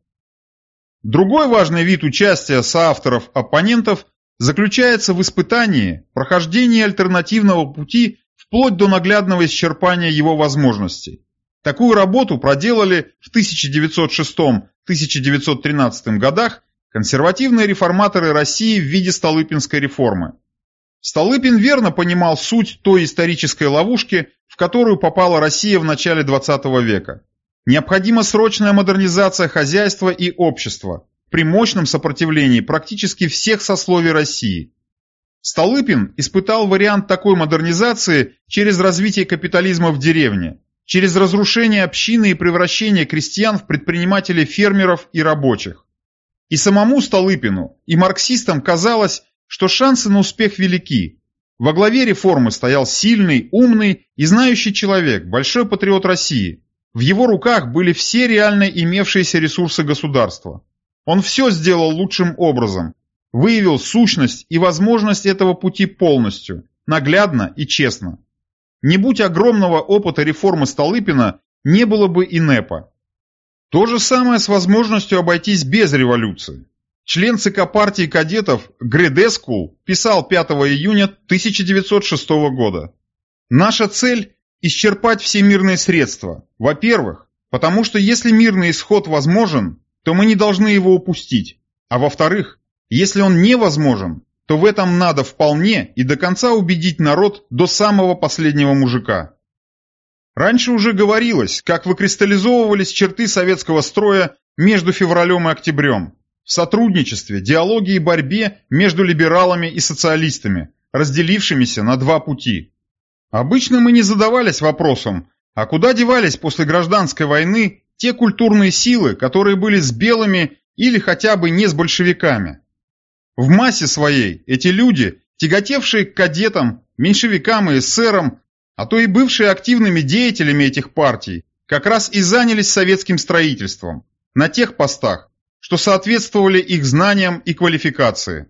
Другой важный вид участия соавторов-оппонентов заключается в испытании, прохождении альтернативного пути вплоть до наглядного исчерпания его возможностей. Такую работу проделали в 1906-1913 годах консервативные реформаторы России в виде Столыпинской реформы. Столыпин верно понимал суть той исторической ловушки, в которую попала Россия в начале XX века. Необходима срочная модернизация хозяйства и общества при мощном сопротивлении практически всех сословий России. Столыпин испытал вариант такой модернизации через развитие капитализма в деревне, через разрушение общины и превращение крестьян в предпринимателей фермеров и рабочих. И самому Столыпину, и марксистам казалось, что шансы на успех велики. Во главе реформы стоял сильный, умный и знающий человек, большой патриот России. В его руках были все реально имевшиеся ресурсы государства. Он все сделал лучшим образом, выявил сущность и возможность этого пути полностью, наглядно и честно. Не будь огромного опыта реформы Столыпина, не было бы и НЭПа. То же самое с возможностью обойтись без революции. Член ЦК партии кадетов Гредескул писал 5 июня 1906 года. Наша цель – исчерпать все мирные средства. Во-первых, потому что если мирный исход возможен, то мы не должны его упустить. А во-вторых, если он невозможен, то в этом надо вполне и до конца убедить народ до самого последнего мужика. Раньше уже говорилось, как выкристаллизовывались черты советского строя между февралем и октябрем. В сотрудничестве, диалоге и борьбе между либералами и социалистами, разделившимися на два пути. Обычно мы не задавались вопросом, а куда девались после гражданской войны те культурные силы, которые были с белыми или хотя бы не с большевиками. В массе своей эти люди, тяготевшие к кадетам, меньшевикам и эсерам, а то и бывшие активными деятелями этих партий, как раз и занялись советским строительством, на тех постах, что соответствовали их знаниям и квалификации.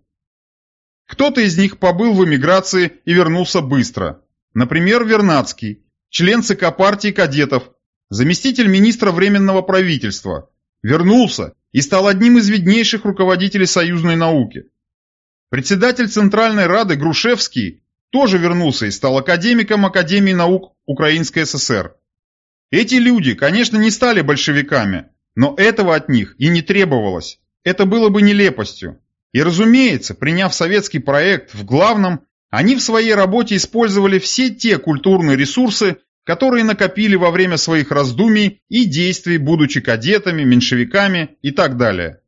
Кто-то из них побыл в эмиграции и вернулся быстро. Например, Вернадский, член ЦК партии кадетов, заместитель министра Временного правительства, вернулся и стал одним из виднейших руководителей союзной науки. Председатель Центральной Рады Грушевский тоже вернулся и стал академиком Академии наук Украинской ССР. Эти люди, конечно, не стали большевиками, но этого от них и не требовалось. Это было бы нелепостью. И разумеется, приняв советский проект в главном, они в своей работе использовали все те культурные ресурсы, которые накопили во время своих раздумий и действий, будучи кадетами, меньшевиками и так далее.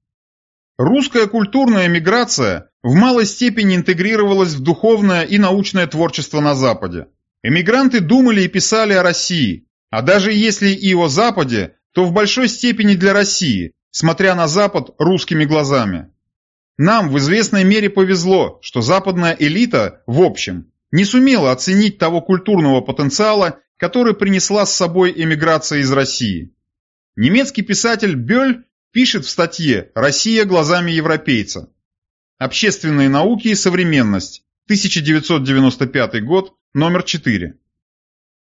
Русская культурная миграция в малой степени интегрировалась в духовное и научное творчество на Западе. Эмигранты думали и писали о России, а даже если и о Западе, то в большой степени для России, смотря на Запад русскими глазами. Нам в известной мере повезло, что западная элита, в общем, не сумела оценить того культурного потенциала, который принесла с собой эмиграция из России. Немецкий писатель Бёль пишет в статье «Россия глазами европейца». Общественные науки и современность. 1995 год, номер 4.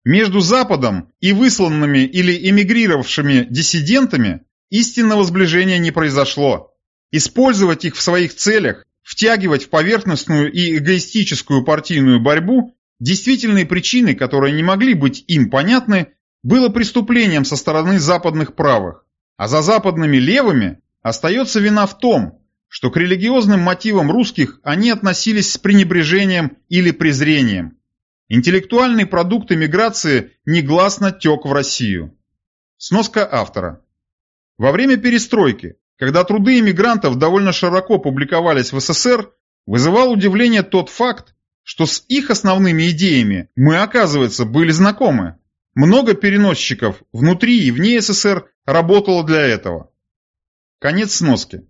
Между Западом и высланными или эмигрировавшими диссидентами истинного сближения не произошло. Использовать их в своих целях, втягивать в поверхностную и эгоистическую партийную борьбу действительные причины, которые не могли быть им понятны, было преступлением со стороны западных правых. А за западными левыми остается вина в том, что к религиозным мотивам русских они относились с пренебрежением или презрением. Интеллектуальный продукт эмиграции негласно тек в Россию. Сноска автора. Во время перестройки, когда труды иммигрантов довольно широко публиковались в СССР, вызывал удивление тот факт, что с их основными идеями мы, оказывается, были знакомы. Много переносчиков внутри и вне СССР работало для этого. Конец сноски.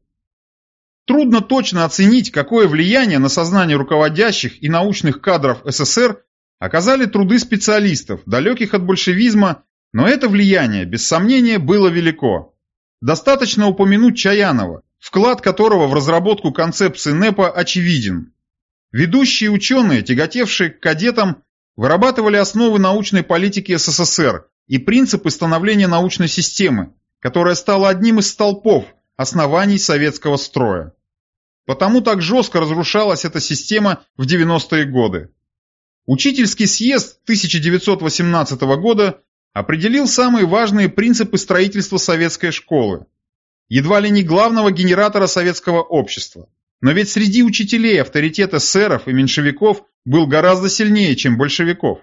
Трудно точно оценить, какое влияние на сознание руководящих и научных кадров СССР оказали труды специалистов, далеких от большевизма, но это влияние, без сомнения, было велико. Достаточно упомянуть Чаянова, вклад которого в разработку концепции НЭПа очевиден. Ведущие ученые, тяготевшие к кадетам, вырабатывали основы научной политики СССР и принципы становления научной системы, которая стала одним из столпов оснований советского строя. Потому так жестко разрушалась эта система в 90-е годы. Учительский съезд 1918 года определил самые важные принципы строительства советской школы. Едва ли не главного генератора советского общества. Но ведь среди учителей авторитет эсеров и меньшевиков был гораздо сильнее, чем большевиков.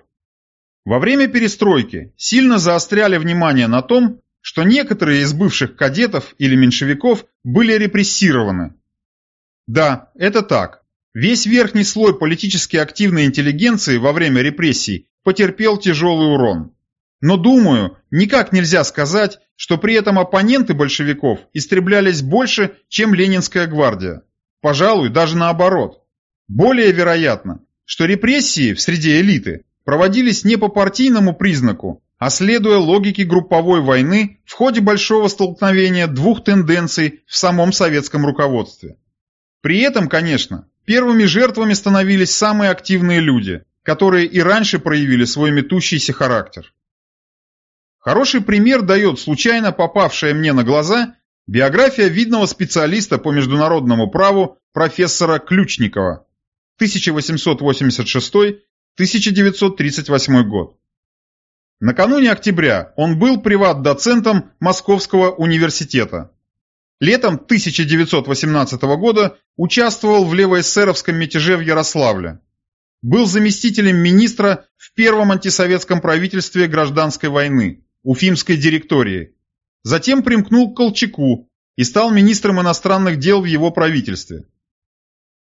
Во время перестройки сильно заостряли внимание на том, что некоторые из бывших кадетов или меньшевиков были репрессированы, да, это так. Весь верхний слой политически активной интеллигенции во время репрессий потерпел тяжелый урон. Но думаю, никак нельзя сказать, что при этом оппоненты большевиков истреблялись больше, чем Ленинская гвардия. Пожалуй, даже наоборот. Более вероятно, что репрессии в среде элиты проводились не по партийному признаку, а следуя логике групповой войны в ходе большого столкновения двух тенденций в самом советском руководстве. При этом, конечно, первыми жертвами становились самые активные люди, которые и раньше проявили свой метущийся характер. Хороший пример дает случайно попавшая мне на глаза биография видного специалиста по международному праву профессора Ключникова 1886-1938 год. Накануне октября он был приват-доцентом Московского университета. Летом 1918 года участвовал в левоэсеровском мятеже в Ярославле. Был заместителем министра в первом антисоветском правительстве гражданской войны, Уфимской директории. Затем примкнул к Колчаку и стал министром иностранных дел в его правительстве.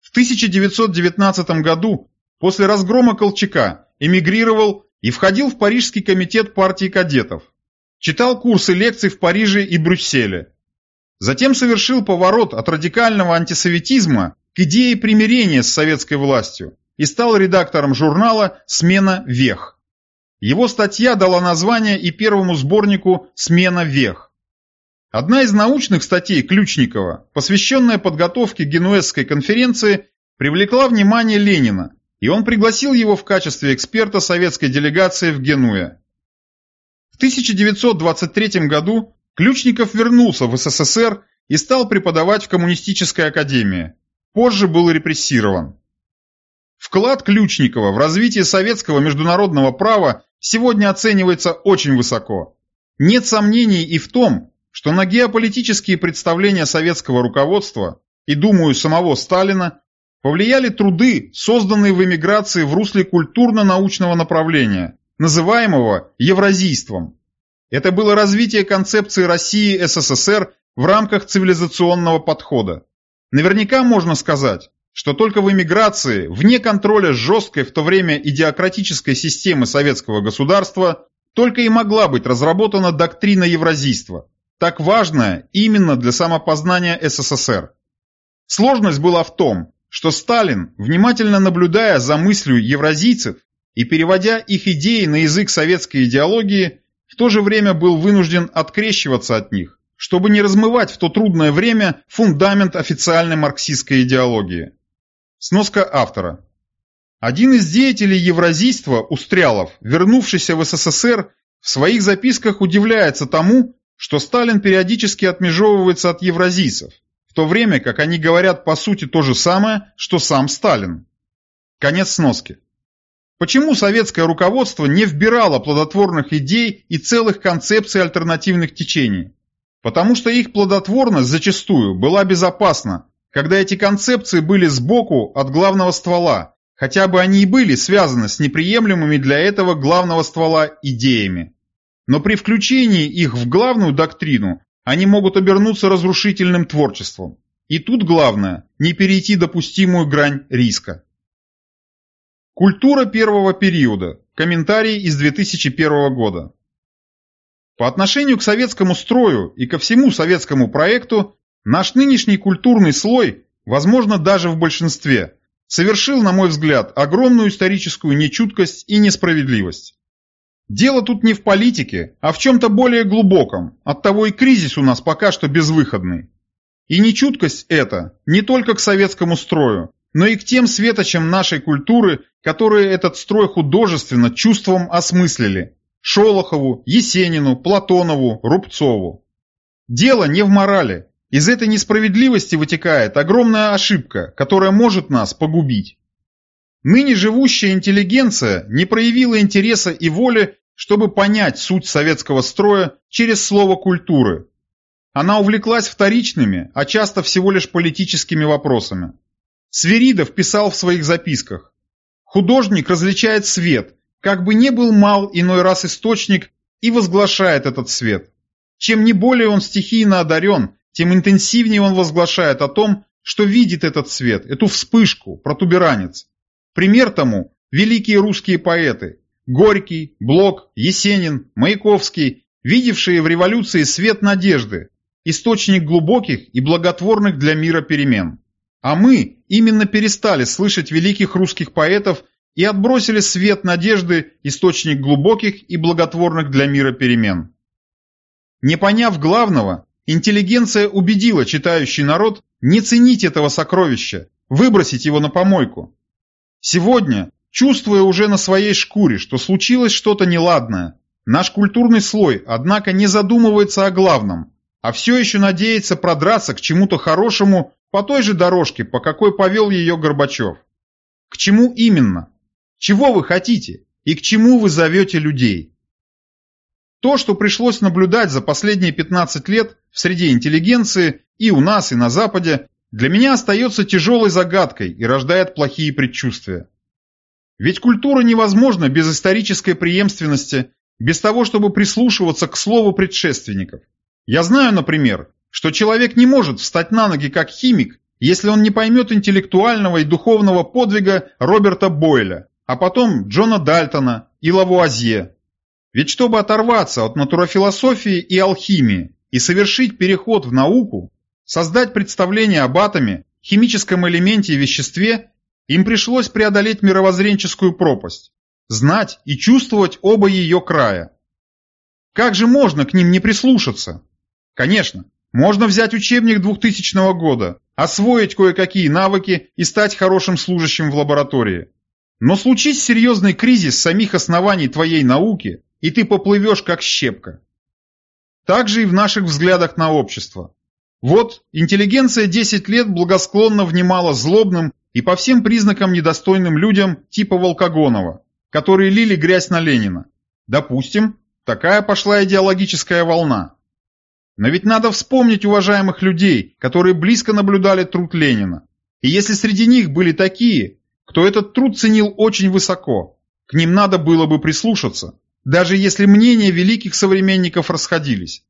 В 1919 году, после разгрома Колчака, эмигрировал и входил в Парижский комитет партии кадетов. Читал курсы лекций в Париже и Брюсселе Затем совершил поворот от радикального антисоветизма к идее примирения с советской властью и стал редактором журнала «Смена вех». Его статья дала название и первому сборнику «Смена вех». Одна из научных статей Ключникова, посвященная подготовке Генуэзской конференции, привлекла внимание Ленина, и он пригласил его в качестве эксперта советской делегации в Генуе. В 1923 году Ключников вернулся в СССР и стал преподавать в коммунистической академии. Позже был репрессирован. Вклад Ключникова в развитие советского международного права сегодня оценивается очень высоко. Нет сомнений и в том, что на геополитические представления советского руководства и, думаю, самого Сталина повлияли труды, созданные в эмиграции в русле культурно-научного направления, называемого евразийством. Это было развитие концепции России СССР в рамках цивилизационного подхода. Наверняка можно сказать, что только в эмиграции, вне контроля жесткой в то время идеократической системы советского государства, только и могла быть разработана доктрина евразийства, так важная именно для самопознания СССР. Сложность была в том, что Сталин, внимательно наблюдая за мыслью евразийцев и переводя их идеи на язык советской идеологии, в то же время был вынужден открещиваться от них, чтобы не размывать в то трудное время фундамент официальной марксистской идеологии. Сноска автора. Один из деятелей евразийства, Устрялов, вернувшийся в СССР, в своих записках удивляется тому, что Сталин периодически отмежевывается от евразийцев, в то время как они говорят по сути то же самое, что сам Сталин. Конец сноски. Почему советское руководство не вбирало плодотворных идей и целых концепций альтернативных течений? Потому что их плодотворность зачастую была безопасна, когда эти концепции были сбоку от главного ствола, хотя бы они и были связаны с неприемлемыми для этого главного ствола идеями. Но при включении их в главную доктрину они могут обернуться разрушительным творчеством. И тут главное – не перейти допустимую грань риска. Культура первого периода. Комментарий из 2001 года. По отношению к советскому строю и ко всему советскому проекту, наш нынешний культурный слой, возможно даже в большинстве, совершил, на мой взгляд, огромную историческую нечуткость и несправедливость. Дело тут не в политике, а в чем-то более глубоком, оттого и кризис у нас пока что безвыходный. И нечуткость эта не только к советскому строю, но и к тем светочам нашей культуры, которые этот строй художественно чувством осмыслили. Шолохову, Есенину, Платонову, Рубцову. Дело не в морали, из этой несправедливости вытекает огромная ошибка, которая может нас погубить. Ныне живущая интеллигенция не проявила интереса и воли, чтобы понять суть советского строя через слово культуры. Она увлеклась вторичными, а часто всего лишь политическими вопросами. Свиридов писал в своих записках. Художник различает свет, как бы не был мал иной раз источник, и возглашает этот свет. Чем не более он стихийно одарен, тем интенсивнее он возглашает о том, что видит этот свет, эту вспышку, протуберанец. Пример тому – великие русские поэты – Горький, Блок, Есенин, Маяковский, видевшие в революции свет надежды, источник глубоких и благотворных для мира перемен. А мы именно перестали слышать великих русских поэтов и отбросили свет надежды, источник глубоких и благотворных для мира перемен. Не поняв главного, Интеллигенция убедила читающий народ не ценить этого сокровища, выбросить его на помойку. Сегодня, чувствуя уже на своей шкуре, что случилось что-то неладное, наш культурный слой, однако, не задумывается о главном, а все еще надеется продраться к чему-то хорошему по той же дорожке, по какой повел ее Горбачев. К чему именно? Чего вы хотите? И к чему вы зовете людей? То, что пришлось наблюдать за последние 15 лет в среде интеллигенции и у нас, и на Западе, для меня остается тяжелой загадкой и рождает плохие предчувствия. Ведь культура невозможна без исторической преемственности, без того, чтобы прислушиваться к слову предшественников. Я знаю, например, что человек не может встать на ноги как химик, если он не поймет интеллектуального и духовного подвига Роберта Бойля, а потом Джона Дальтона и Лавуазье, ведь чтобы оторваться от натурофилософии и алхимии и совершить переход в науку, создать представление об атоме, химическом элементе и веществе, им пришлось преодолеть мировоззренческую пропасть, знать и чувствовать оба ее края. Как же можно к ним не прислушаться? Конечно, можно взять учебник 2000 года, освоить кое-какие навыки и стать хорошим служащим в лаборатории. Но случись серьезный кризис самих оснований твоей науки, и ты поплывешь как щепка. Так же и в наших взглядах на общество. Вот, интеллигенция 10 лет благосклонно внимала злобным и по всем признакам недостойным людям типа Волкогонова, которые лили грязь на Ленина. Допустим, такая пошла идеологическая волна. Но ведь надо вспомнить уважаемых людей, которые близко наблюдали труд Ленина. И если среди них были такие, кто этот труд ценил очень высоко, к ним надо было бы прислушаться даже если мнения великих современников расходились.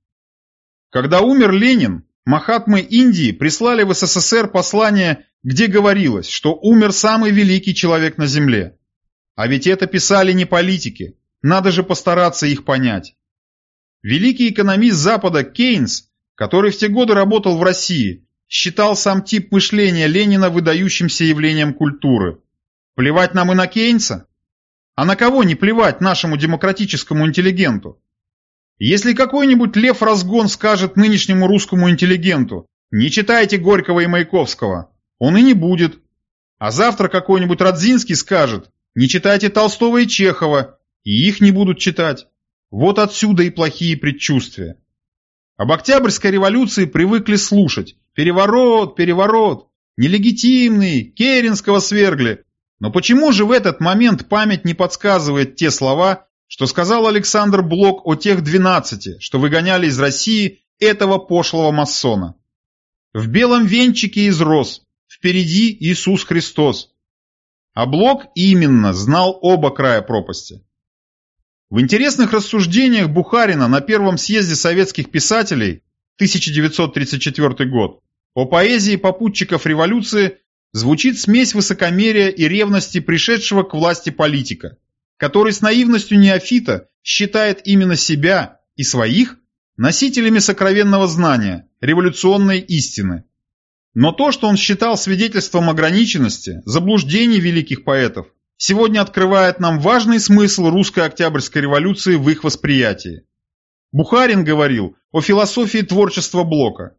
Когда умер Ленин, Махатмы Индии прислали в СССР послание, где говорилось, что умер самый великий человек на Земле. А ведь это писали не политики, надо же постараться их понять. Великий экономист Запада Кейнс, который в те годы работал в России, считал сам тип мышления Ленина выдающимся явлением культуры. Плевать нам и на Кейнса? А на кого не плевать нашему демократическому интеллигенту? Если какой-нибудь Лев Разгон скажет нынешнему русскому интеллигенту «Не читайте Горького и Маяковского», он и не будет. А завтра какой-нибудь Радзинский скажет «Не читайте Толстого и Чехова», и их не будут читать. Вот отсюда и плохие предчувствия. Об Октябрьской революции привыкли слушать. Переворот, переворот, нелегитимный, Керенского свергли. Но почему же в этот момент память не подсказывает те слова, что сказал Александр Блок о тех двенадцати, что выгоняли из России этого пошлого масона? В белом венчике из роз, впереди Иисус Христос. А Блок именно знал оба края пропасти. В интересных рассуждениях Бухарина на первом съезде советских писателей 1934 год о поэзии попутчиков революции звучит смесь высокомерия и ревности пришедшего к власти политика, который с наивностью неофита считает именно себя и своих носителями сокровенного знания, революционной истины. Но то, что он считал свидетельством ограниченности, заблуждений великих поэтов, сегодня открывает нам важный смысл русской Октябрьской революции в их восприятии. Бухарин говорил о философии творчества Блока.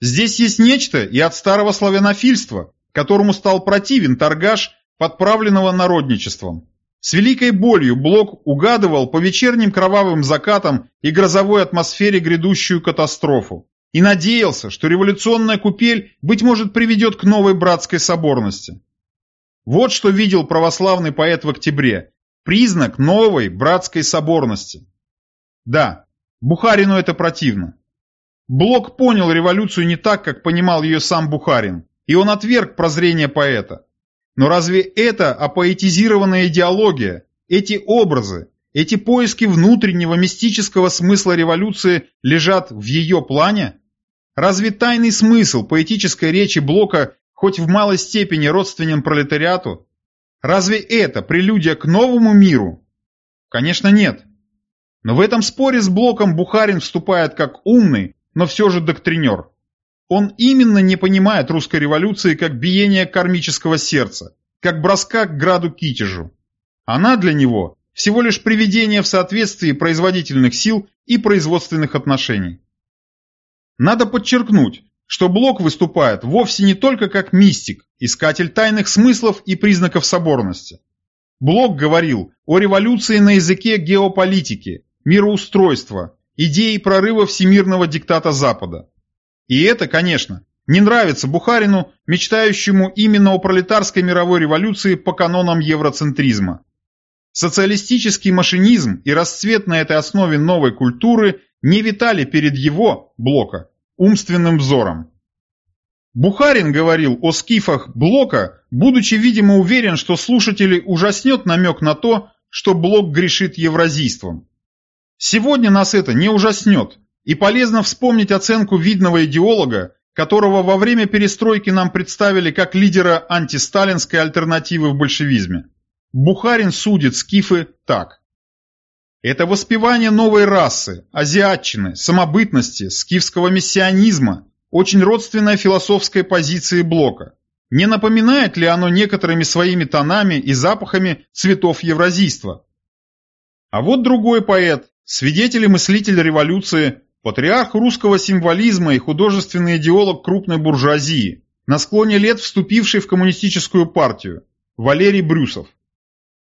Здесь есть нечто и от старого славянофильства, которому стал противен торгаш, подправленного народничеством. С великой болью Блок угадывал по вечерним кровавым закатам и грозовой атмосфере грядущую катастрофу и надеялся, что революционная купель, быть может, приведет к новой братской соборности. Вот что видел православный поэт в октябре. Признак новой братской соборности. Да, Бухарину это противно. Блок понял революцию не так, как понимал ее сам Бухарин, и он отверг прозрение поэта. Но разве это апоэтизированная идеология, эти образы, эти поиски внутреннего мистического смысла революции лежат в ее плане? Разве тайный смысл поэтической речи Блока хоть в малой степени родственен пролетариату? Разве это прелюдия к новому миру? Конечно нет. Но в этом споре с Блоком Бухарин вступает как умный, но все же доктринер. Он именно не понимает русской революции как биение кармического сердца, как броска к граду Китежу. Она для него всего лишь приведение в соответствии производительных сил и производственных отношений. Надо подчеркнуть, что Блок выступает вовсе не только как мистик, искатель тайных смыслов и признаков соборности. Блок говорил о революции на языке геополитики, мироустройства, идеи прорыва всемирного диктата Запада. И это, конечно, не нравится Бухарину, мечтающему именно о пролетарской мировой революции по канонам евроцентризма. Социалистический машинизм и расцвет на этой основе новой культуры не витали перед его, Блока, умственным взором. Бухарин говорил о скифах Блока, будучи, видимо, уверен, что слушателей ужаснет намек на то, что Блок грешит евразийством. Сегодня нас это не ужаснет, и полезно вспомнить оценку видного идеолога, которого во время перестройки нам представили как лидера антисталинской альтернативы в большевизме. Бухарин судит скифы так. Это воспевание новой расы, азиатчины, самобытности, скифского мессианизма, очень родственная философской позиции Блока. Не напоминает ли оно некоторыми своими тонами и запахами цветов евразийства? А вот другой поэт, свидетель и мыслитель революции, патриарх русского символизма и художественный идеолог крупной буржуазии, на склоне лет вступивший в коммунистическую партию, Валерий Брюсов.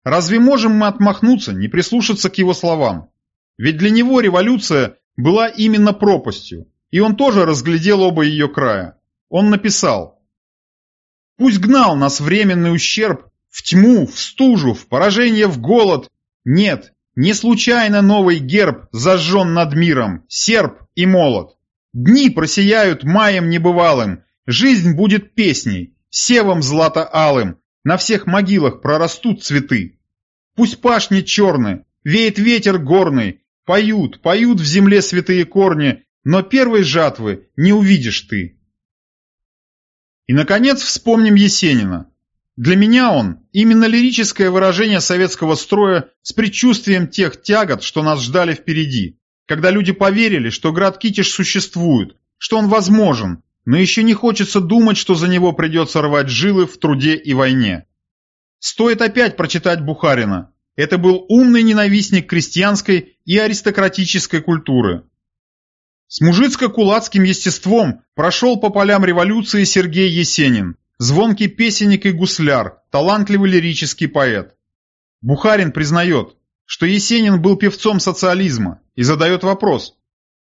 Разве можем мы отмахнуться, не прислушаться к его словам? Ведь для него революция была именно пропастью, и он тоже разглядел оба ее края. Он написал «Пусть гнал нас временный ущерб в тьму, в стужу, в поражение, в голод. Нет, не случайно новый герб зажжен над миром, серп и молот. Дни просияют маем небывалым, жизнь будет песней, севом злато-алым, на всех могилах прорастут цветы. Пусть пашни черны, веет ветер горный, поют, поют в земле святые корни, но первой жатвы не увидишь ты. И, наконец, вспомним Есенина. Для меня он – именно лирическое выражение советского строя с предчувствием тех тягот, что нас ждали впереди, когда люди поверили, что град Китиш существует, что он возможен, но еще не хочется думать, что за него придется рвать жилы в труде и войне. Стоит опять прочитать Бухарина. Это был умный ненавистник крестьянской и аристократической культуры. С мужицко-кулацким естеством прошел по полям революции Сергей Есенин, звонкий песенник и гусляр, талантливый лирический поэт. Бухарин признает, что Есенин был певцом социализма и задает вопрос.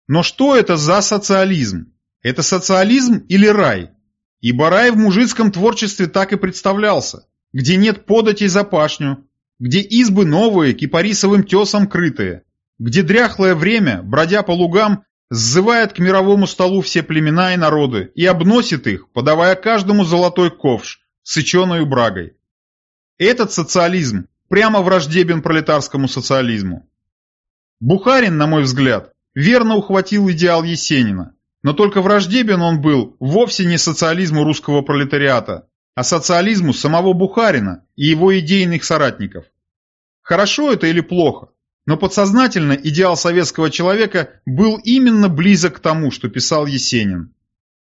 Но что это за социализм? Это социализм или рай? Ибо рай в мужицком творчестве так и представлялся, где нет податей за пашню, где избы новые, кипарисовым тесом крытые, где дряхлое время, бродя по лугам, сзывает к мировому столу все племена и народы и обносит их, подавая каждому золотой ковш, сыченую брагой. Этот социализм прямо враждебен пролетарскому социализму. Бухарин, на мой взгляд, верно ухватил идеал Есенина, но только враждебен он был вовсе не социализму русского пролетариата, а социализму самого Бухарина и его идейных соратников. Хорошо это или плохо, но подсознательно идеал советского человека был именно близок к тому, что писал Есенин.